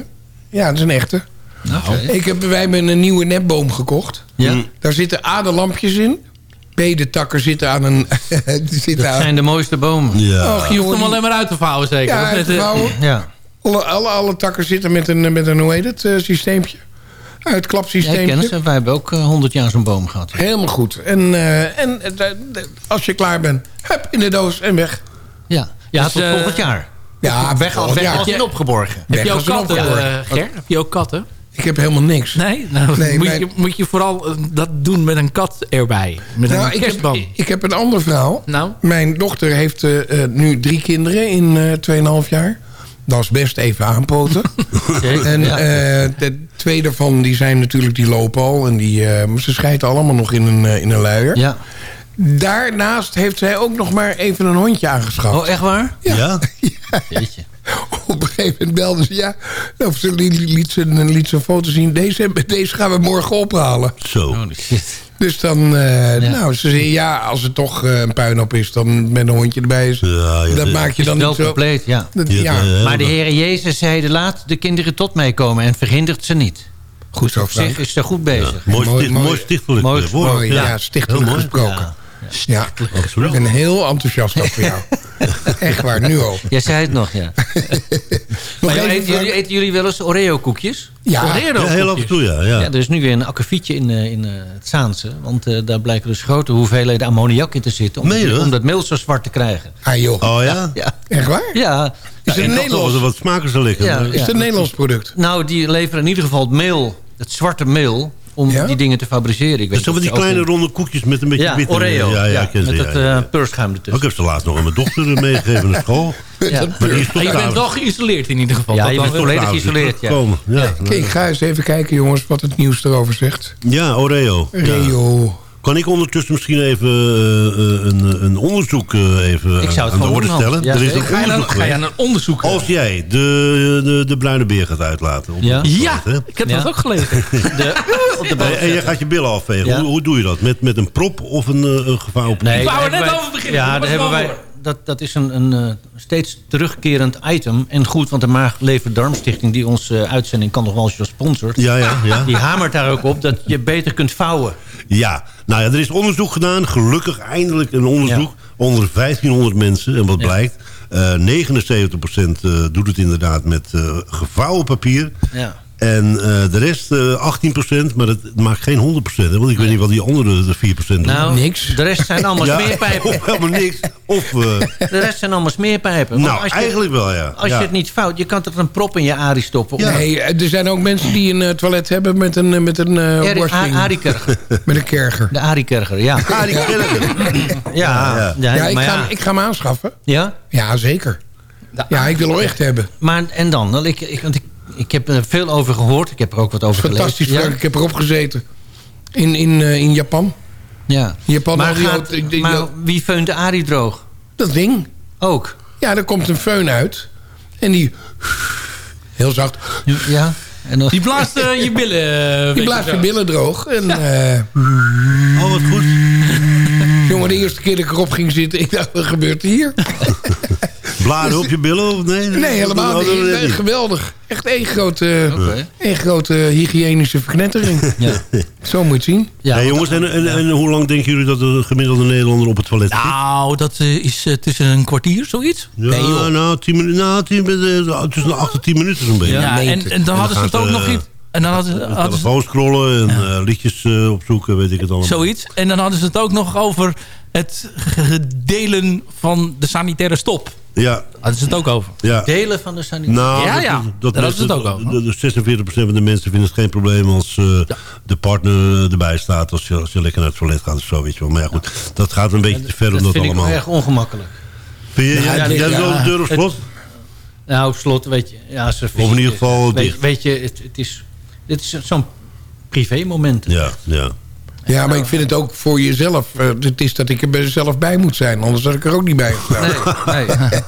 Ja, het is een echte. Nou, Ik heb, wij hebben een nieuwe nepboom gekocht. Ja. Daar zitten A-lampjes in. B, de takken zitten aan een... die zitten Dat aan, zijn de mooiste bomen. Ja. Och, je hoeft jongen, hem alleen maar uit te vouwen, zeker. Ja, Of uit net, te vouwen. Ja. alle, alle, alle takken zitten met een, met een hoe heet het, eh, systeempje. Ja, Uitklapsysteempje. kennis. Wij hebben ook eh, 100 jaar zo'n boom gehad. Helemaal goed. En, eh, en als je klaar bent, hup, in de doos en weg. Ja, ja Dus, tot volgend jaar. Ja, Weg, volgend weg jaar. als in opgeborgen. Heb Weg je ook als een katten, eh, Ger? Heb je ook katten? Ik heb helemaal niks. Nee? Nou, Nee, moet, mijn- je, moet je vooral eh, dat doen met een kat erbij. Met Nou, een ik, heb, kerstboom. ik heb een ander verhaal. Nou? Mijn dochter heeft eh, eh, nu drie kinderen in eh 2,5 jaar. Dat is best even aanpoten. En ja. eh, de twee daarvan die zijn natuurlijk, die lopen al. En die, eh, maar ze schijten allemaal nog in een, in een luier. Ja. Daarnaast heeft zij ook nog maar even een hondje aangeschaft. Oh, echt waar? Ja? Jeetje. Op een gegeven moment belde ze, ja. Of ze liet, liet, ze, liet ze een foto zien. Deze, deze gaan we morgen ophalen. Zo. Holy shit. Dus dan, eh, nou, ze zei, ja, als het toch eh, een puinhoop is, dan met een hondje erbij is. Ja, ja, dat maak je dan wel niet zo. compleet, ja. Dat- Maar de Heere Jezus zei, laat de kinderen tot mij komen en verhindert ze niet. goed zo, Op zich Frank. is ze goed bezig. Mooi, Mooi, sticht, mooi. mooi stichtelijk. Mooi. Mooi, ja, Ja. stichtelijk gesproken. Ja, ik ben heel enthousiast over jou. Echt waar, nu al. Jij zei het nog, ja. Nog Maar eten, jullie, eten jullie wel eens Oreo-koekjes? Ja, Ja, heel af en toe, ja. ja. Ja, er is nu weer een akkefietje in, eh, in eh, het Zaanse. Want eh, daar blijken dus grote hoeveelheden ammoniak in te zitten. Om, Meen om dat meel zo zwart te krijgen. ah joh, Oh ja? Ja, echt waar? ja. Is het een Nederlands, er wat smakers zou liggen. Is het een Nederlands product? Nou, die leveren in ieder geval het meel, het zwarte meel... om Ja? die dingen te fabriceren. Ik Dat weet zijn van niet die kleine ook ronde koekjes met een beetje Ja, wit. Oreo. Ja, ja, ze, met ja, het ja, eh peurschuim Oh, ertussen. ik heb ze laatst nog aan mijn dochter meegegeven naar school. Ja. Maar die is toch je bent wel geïsoleerd in ieder geval. Ja, Dat je bent volledig is geïsoleerd, ja. Ja, Kijk, ik ga eens even kijken, jongens, wat het nieuws erover zegt. ja Oreo. Ja. Kan ik ondertussen misschien even eh, een, een onderzoek eh, even Ik zou het aan de orde stellen? Ja, er is een Ga je, dan, onderzoek ga je aan een onderzoek? eh? Als jij de, de, de bruine beer gaat uitlaten. Op Ja. Ja, ik heb Ja. dat ook gelezen. De, op de En, en je gaat je billen afvegen. Ja. Hoe, hoe doe je dat? Met, met een prop of een, eh, een gevouwen Nee, Ik wou daar er net over beginnen. Ja, daar hebben wij, dat, dat is een, een eh, steeds terugkerend item. En goed, want de Maag Lever Darmstichting... die onze uitzending kan nog wel eens sponsort... Ja, ja, ja. die hamert daar ook op dat je beter kunt vouwen. Ja, nou ja, er is onderzoek gedaan. Gelukkig eindelijk een onderzoek onder 1500 mensen. En wat Ja. blijkt, eh 79% eh, doet het inderdaad met eh, gevouwen papier. Ja. En eh, de rest eh 18%, maar dat maakt geen 100%. Hè, want ik weet niet wat die andere de 4% doen. Nou, Niks. de rest zijn allemaal Ja, smeerpijpen. of helemaal niks. Of, eh, De rest zijn allemaal smeerpijpen. Want nou, als je, eigenlijk wel, ja. Als ja. je het niet fout, je kan toch een prop in je arie stoppen? Nee, er zijn ook mensen die een toilet hebben met een, met een eh borsting. A- Ariekerger. Met een kerger. De Ariekerger, ja. Ja, Ja, ja, Ja, ik, maar ga, ik ga hem aanschaffen. Ja? Ja, zeker. Ja, ik wil hem echt hebben. Maar en dan? Dan Ik, ik, want ik, ik heb er veel over gehoord. Ik heb er ook wat over Fantastisch gelezen. leuk. Ik heb erop gezeten. In, in, eh, in Japan. Ja. In Japan Maar, gaat, maar dat- wie feunt de Arie droog? Dat ding. Ook? Ja, er komt een föhn uit. En die... Heel zacht. Ja. En dan... Die blaast eh, je billen. eh, Die blaast je billen droog. En, eh, Oh, wat goed. jongen, de eerste keer dat ik erop ging zitten... Ik dacht, wat gebeurt er hier? Bladen op je billen? Of nee? Nee, helemaal niet. Nee, niet. geweldig. Echt één grote, één grote hygiënische verknettering. Ja. Zo moet je het zien. Ja, Hey, jongens, en, en, en hoe lang denken jullie dat de gemiddelde Nederlander op het toilet zit? Nou, dat eh, is eh, tussen een kwartier, zoiets. Ja, nou, tien minuten, nou, tien, minuten, tussen de 8 en 10 minuten zo'n beetje. Ja, en, en dan En hadden ze het ook nog eh, iets. En dan hadden, ze- hadden ze Telefoon scrollen en eh, liedjes eh, opzoeken, weet ik het allemaal. zoiets. En dan hadden ze het ook nog over het delen van de sanitaire stop. Ja, Hadden ze het ook over. ja. Delen van de sanitaire... Nou, Ja, dat, ja. dat, Daar dat hadden ze het ook over. de- de 46% van de mensen vinden het geen probleem als eh, de partner erbij staat. Als je, als je lekker naar het toilet gaat of zo, weet je wel. Maar ja, goed, dat gaat een beetje te ver om Dat dat vind ik allemaal. erg ongemakkelijk. Vind je, dit- jij ja, deur op het- slot? Nou, op slot, weet je... Ja, ze Of in ieder geval weet, dicht. weet je, het, het is, dit is zo'n privé-moment. Ja, ja. Ja, maar ik vind het ook voor jezelf. eh, het is dat ik er bij zelf bij moet zijn. Anders had ik er ook niet bij gestaan. Nee, nee.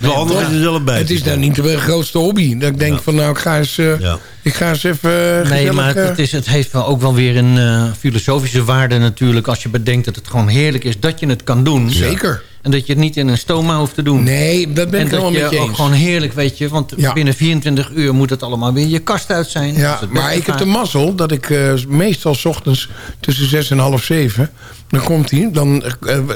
Wel anders als je er zelf bij Het is zit. nou niet mijn grootste hobby. Dat ik denk van nou, ik ga eens, eh, Ja. Ik ga eens even eh, Nee, maar het, eh, het is, het heeft wel ook wel weer een eh, filosofische waarde natuurlijk... als je bedenkt dat het gewoon heerlijk is dat je het kan doen. Zeker. En dat je het niet in een stoma hoeft te doen. Nee, dat ben en ik dat helemaal je met je ook gewoon heerlijk, weet je... want Ja. binnen 24 uur moet het allemaal weer je kast uit zijn. Dat Ja, maar ik heb de mazzel dat ik meestal 's ochtends tussen zes en half zeven... dan komt hij, dan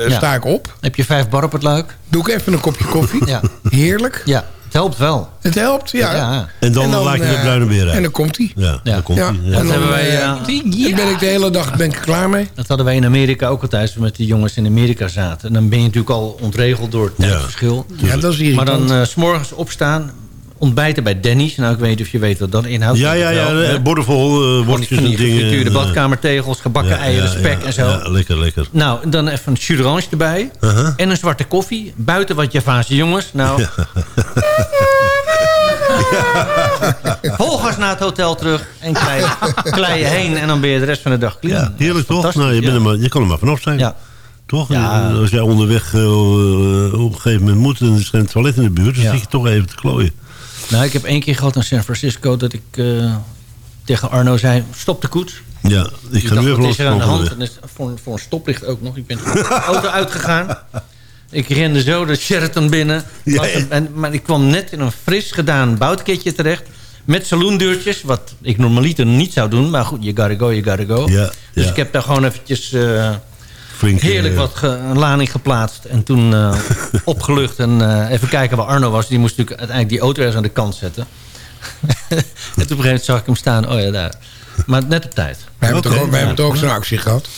Ja. sta ik op. Heb je vijf bar op het luik? Doe ik even een kopje koffie. Ja. Heerlijk. Ja, helpt wel. Het helpt, ja. Ja. En dan, laat je de eh, bruine beer uit. En dan komt hij. Ja, Ja. dan komt Ja. hij. En Ja. dan, hebben wij, dan ben ik de hele dag ben ik er klaar mee. Dat hadden wij in Amerika ook altijd, als we met die jongens in Amerika zaten. En dan ben je natuurlijk al ontregeld door het tijdverschil. Ja, dat is Maar irritant. dan eh, s s'morgens opstaan, ontbijten bij Denny's. Nou, ik weet niet of je weet wat dat inhoudt. Ja, ja, ja, Wel, hè? borden vol, Van die- worstjes en dingen. eh, badkamertegels, gebakken ja, eieren, ja, spek ja, en zo. Ja, lekker, lekker. Nou, dan even een jus d'orange erbij. Uh-huh. En een zwarte koffie. Buiten wat Javaanse jongens. Nou, volgas naar het hotel terug. En klei, klei je heen. En dan ben je de rest van de dag clean. Ja, heerlijk toch? Nou, je, bent ja. er maar, je kan er maar vanaf zijn. Ja. Toch? Ja. Als jij onderweg eh, op een gegeven moment moet... en er is geen toilet in de buurt... dan Ja. zit je toch even te klooien. Nou, ik heb één keer gehad in San Francisco... dat ik eh, tegen Arno zei, stop de koets. Ja, ik ga nu even los is aan de hand? En is voor, voor een stoplicht ook nog. Ik ben de auto uitgegaan. Ik rende zo de Sheraton binnen. Ja, en, maar ik kwam net in een fris gedaan boutkitje terecht. Met saloondeurtjes. Wat ik normaliter niet zou doen. Maar goed, you gotta go, you gotta go. Ja, dus ja. ik heb daar gewoon eventjes eh, Flink, eh, heerlijk wat ge- een lading geplaatst. En toen eh, opgelucht. En eh, even kijken waar Arno was. Die moest natuurlijk uiteindelijk die auto ergens aan de kant zetten. en toen op een gegeven moment zag ik hem staan. Oh ja, daar. Maar net op tijd. Wij hebben, Oké. toch, wij hebben toch ook zo'n actie gehad?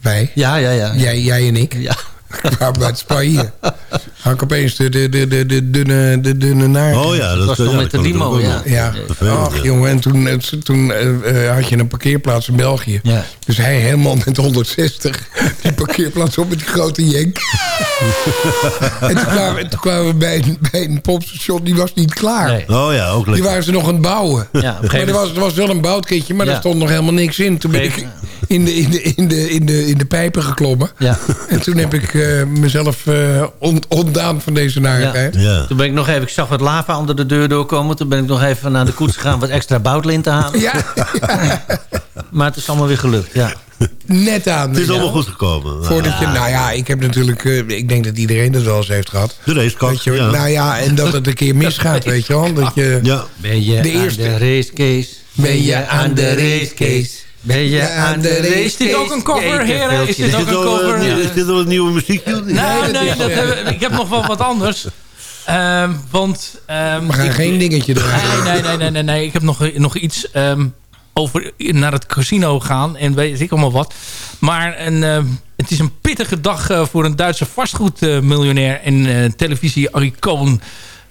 Wij? Ja, ja, ja. Jij, jij en ik? Ja. Bij het Spanje. Had ik opeens de, de, de, de, de dunne, de dunne naart. Oh ja, dat, was ja, dat met de limo, ja. ach jongen, en toen, eh, toen eh, eh, had je een parkeerplaats in België. Ja. Dus hij helemaal met 160 die parkeerplaats op met die grote jenk. en toen kwamen, toen kwamen we bij, een- bij een popstation, die was niet klaar. Nee. Oh ja, ook Die lekker. waren ze nog aan het bouwen. Ja, maar er was, er was wel een bouwkitje, maar Ja. daar stond nog helemaal niks in. Toen ben ik in de, in de, in de, in de, in de pijpen geklommen. Ja. En toen heb ik eh, mezelf eh, ont- ontdaan van deze narigheid. Ja. Toen ben ik nog even, ik zag wat lava onder de deur doorkomen. Toen ben ik nog even naar de koets gegaan wat extra boutlint te halen. Ja, Maar het is allemaal weer gelukt, ja. net aan. Het is Ja. allemaal goed gekomen. Nou, Voordat je, nou ja, ik heb natuurlijk, eh, ik denk dat iedereen dat wel eens heeft gehad. De racekast, ja. Nou ja, en dat het een keer misgaat, weet je wel. Dat je, Ja. Ben je De eerste- de racecase? Ben je aan de racecase? Ben je aan de racecase? Is dit ook een cover, heren? Is dit Is ook een al, cover? is dit al een nieuwe muziek? Nee, nee, dat hebben we- ik heb nog wel wat anders. Ehm, want... ehm, We gaan ik- geen dingetje draaien. Nee, nee, nee, nee, nee, nee. Ik heb nog, nog iets ehm, over naar het casino gaan. En weet ik allemaal wat. Maar een, het is een pittige dag eh, voor een Duitse vastgoedmiljonair en eh televisie-icoon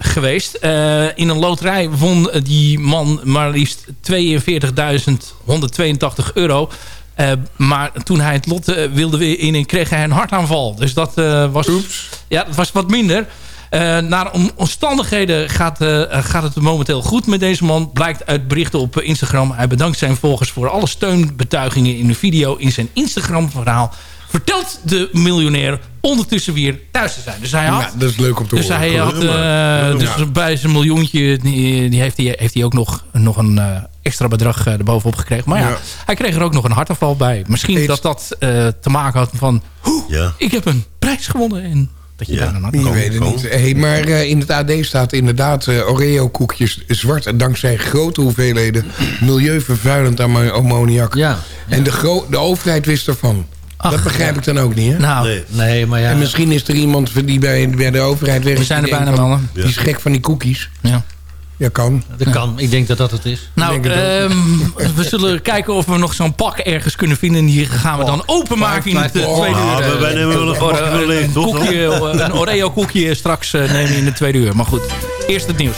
geweest. Eh, in een loterij won die man maar liefst 42.182 euro. Eh, maar toen hij het lot eh, wilde weer in, kreeg hij een hartaanval. Dus dat was, ja, dat was wat minder. Naar om- omstandigheden gaat, gaat het momenteel goed met deze man. Blijkt uit berichten op Instagram. Hij bedankt zijn volgers voor alle steunbetuigingen in de video. In zijn Instagram-verhaal vertelt de miljonair ondertussen weer thuis te zijn. Dus hij had, Nou, dat is leuk om te dus horen. hij had, eh, dus Ja. bij zijn miljoentje die, die heeft, hij, heeft hij ook nog, nog een eh, extra bedrag eh, erbovenop gekregen. Maar ja, Ja. hij kreeg er ook nog een hartaanval bij. Misschien dat dat eh, te maken had van... Ja. Ik heb een prijs gewonnen en dat je daar hartaanval weet het niet. Hey, maar eh, in het AD staat inderdaad eh, Oreo-koekjes zwart... en dankzij grote hoeveelheden milieuvervuilend ammo- ammoniak. Ja. En de, de overheid wist ervan. Dat begrijp ik dan ook niet, hè? Nou, Nee, nee, maar ja. En misschien is er iemand die bij, bij de overheid werkt... We zijn er bijna, mannen. Die is gek van die koekjes. Ja. Ja, kan. Dat kan. Ik denk dat dat het is. Nou, ehm, we zullen kijken of we nog zo'n pak ergens kunnen vinden. En die gaan we dan openmaken in het eh, Oh, tweede uur. wij- wij nemen wel een pakje eh, een toch? koekje, Een Oreo koekje straks eh, nemen in de tweede uur. Maar goed, eerst het nieuws.